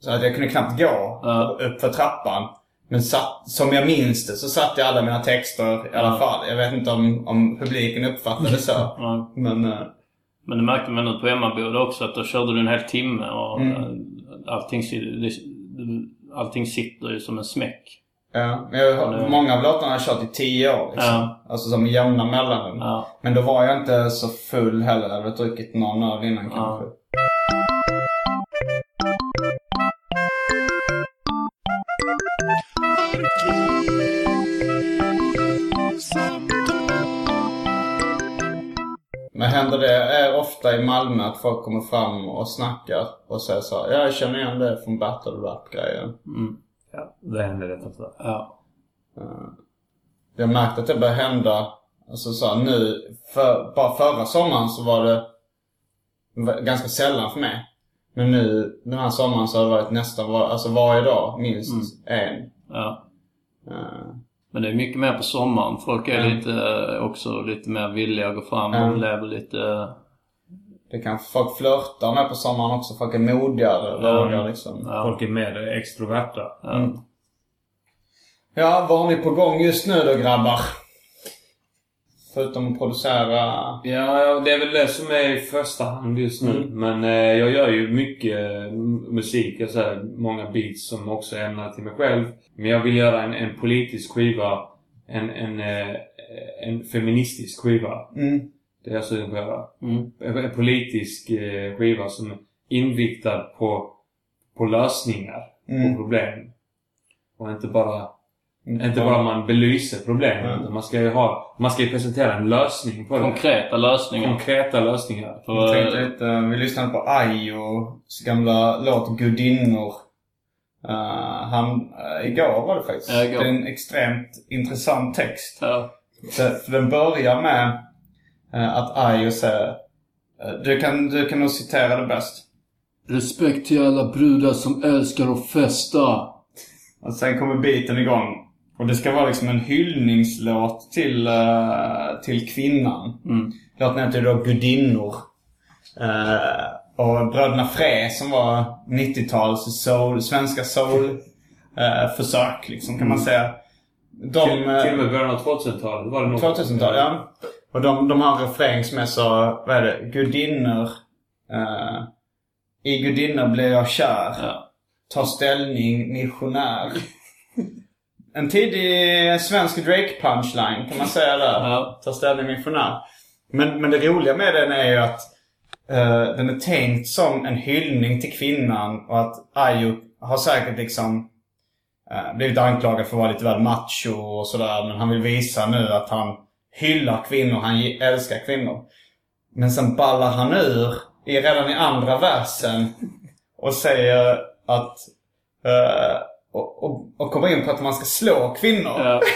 Så att jag kunde knappt gå Ja. upp för trappan. Men satt, som jag minns det så satt jag alla mina texter i alla Ja. fall. Jag vet inte om, om publiken uppfattade det så. Men eh, Men det märkte man nu på Emmaboda också att då körde du en hel timme och Mm. allting, allting sitter ju som en smäck. ja. Men jag, har- Det- många av låtarna har jag kört i 10 år liksom. Ja. Alltså som jämna mellanrum. Ja. Men då var jag inte så full heller. Jag hade druckit någon öl innan kanske. Men händer det är ofta i Malmö att folk kommer fram och snackar och säger så här, "Ja, jag känner igen det från battle rap-grejen. Mm. Ja, det händer rätt ofta. Ja. Eh, Jag har märkt att det börjar hända, alltså så här, nu, för, bara förra sommaren så var det ganska sällan för mig. Men nu den här sommaren så har det varit nästan var, alltså varje dag minst en. ja. Eh, Men det är mycket mer på sommaren. Folk är Ja. lite, eh, också lite mer villiga att gå fram Ja. och lever lite... det kan folk flörtar med på sommaren också. Folk är modigare, vågar liksom. Ja. Folk är mer extroverta. Ja. Mm. Ja, vad har ni på gång just nu då grabbar? Förutom att producera... Ja, det är väl det som är i första hand just nu. Mm. Men eh, jag gör ju mycket eh, musik. Jag säger många beats som också är ämnade till mig själv. Men jag vill göra en, en politisk skiva. En, en, eh, en feministisk skiva. Mm. Det är jag sugen på att göra. Mm. En, en politisk eh, skiva som är inriktad på, på lösningar Mm. på problem. Och inte bara Mm. inte bara man belyser problemen. Mm. utan Man ska ju ha, man ska ju presentera en lösning på det. Konkreta lösningar. Konkreta lösningar. För, Jag tänkte eh, lite, vi lyssnade på Ayos gamla låt Gudinnor. Uh, han, uh, igår var det faktiskt. Ja, igår. Det är en extremt intressant text. ja. Så, för den börjar med eh, att Ayo säger du, kan, du kan nog citera det bäst. Respekt till alla brudar som älskar att festa. Och sen kommer beaten igång. Och det ska vara liksom en hyllningslåt till, eh, till kvinnan. Mm. Låten heter då Gudinnor. Eh, och Bröderna Frä som var 90-tals soul, svenska soul eh, försök liksom kan man säga. De, till, till och med början av 2000-talet var det nog. 2000-tal, ja. Och de, de har en refräng som är så, vad är det? Gudinnor. I gudinnor blir jag kär. Ja. Ta ställning, missionär. En tidig svensk Drake-punchline kan man säga där. Ja. Ta ställning, missionär. Men, men det roliga med den är ju att eh, den är tänkt som en hyllning till kvinnan och att Ayo har säkert liksom uh, blivit anklagad för att vara lite väl macho och sådär. Men han vill visa nu att han hyllar kvinnor, han älskar kvinnor. Men sen ballar han ur i, redan i andra versen och säger att eh, och, och, och kommer in på att man ska slå kvinnor. Ja. (laughs)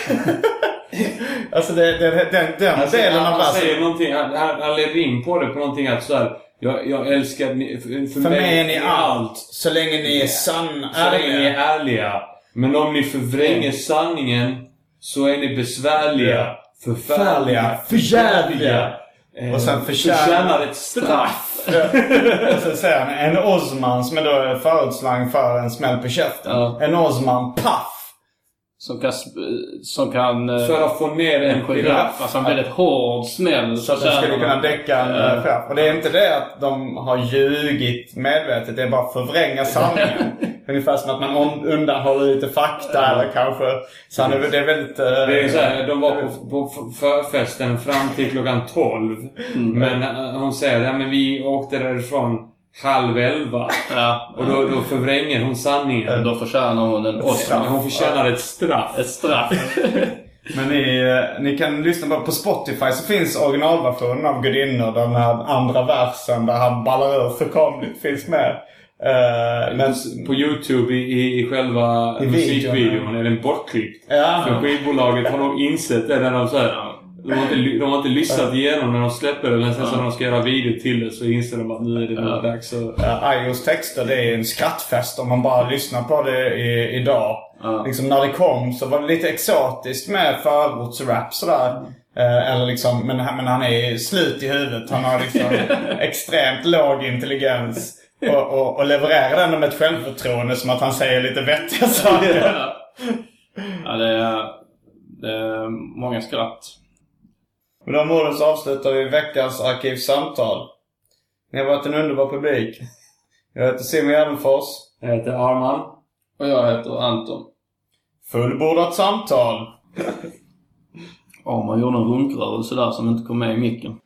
Alltså det, det, den, den säger- delen av han, han säger någonting, han, han, han leder in på det på någonting att så här, jag, jag älskar ni, för, för, För mig är ni allt. Så länge ni är sanna, Så länge ni är ärliga. Men om ni förvränger sanningen så är ni besvärliga, Ja. förfärliga, förjävliga. Eh, Och sen förtjänar- ett straff. (laughs) Och så säger han en Osman som är då är förutslang för en smäll på käften. Ja. En Osman, paff! Som kan... Som kan... eh, För att få ner en giraff. Alltså en väldigt hård smäll. Så att den skulle kunna däcka en Ja. uh, chef. Och det är inte det att de har ljugit medvetet. Det är bara att förvränga sanningen. (laughs) Ungefär som att man undanhåller lite fakta eller kanske... Så han är, det är väldigt... eh, Det är så här, de var på, på förfesten fram till klockan 12. Mm. Men eh, hon säger ja, men vi åkte därifrån halv elva. Ja. Och då, då förvränger hon sanningen. Då förtjänar hon en Oscar. Hon förtjänar ett straff. Ett straff. (laughs) Men ni, eh, ni kan lyssna på, på Spotify så finns originalversionen av Gudinnor. Den här andra versen där han ballar ur fullkomligt finns med. Eh, men, På Youtube i, i, i själva I musikvideon videon, är den bortklippt. Ja. För skivbolaget har nog insett det. När de, så här, de, har inte, de har inte lyssnat igenom när de släpper det. Men sen så när de ska göra video till det så inser de att nu är det nog dags uh, Ayos texter det är en skrattfest om man bara lyssnar på det i, idag. Ja. Liksom när det kom så var det lite exotiskt med förortsrap sådär. Eh, eller liksom, men, han- men han är slut i huvudet. Han har liksom (laughs) extremt låg intelligens. Och, och, och levererar den med ett självförtroende som att han säger lite vettiga saker. Ja, det är, det är många skratt. Med de orden så avslutar vi veckans Arkivsamtal. Ni har varit en underbar publik. Jag heter Simon Gärdenfors. Jag heter Arman. Och jag heter Anton. Fullbordat samtal. (laughs) Ja, man gjorde en runkrörelse där som inte kom med i micken.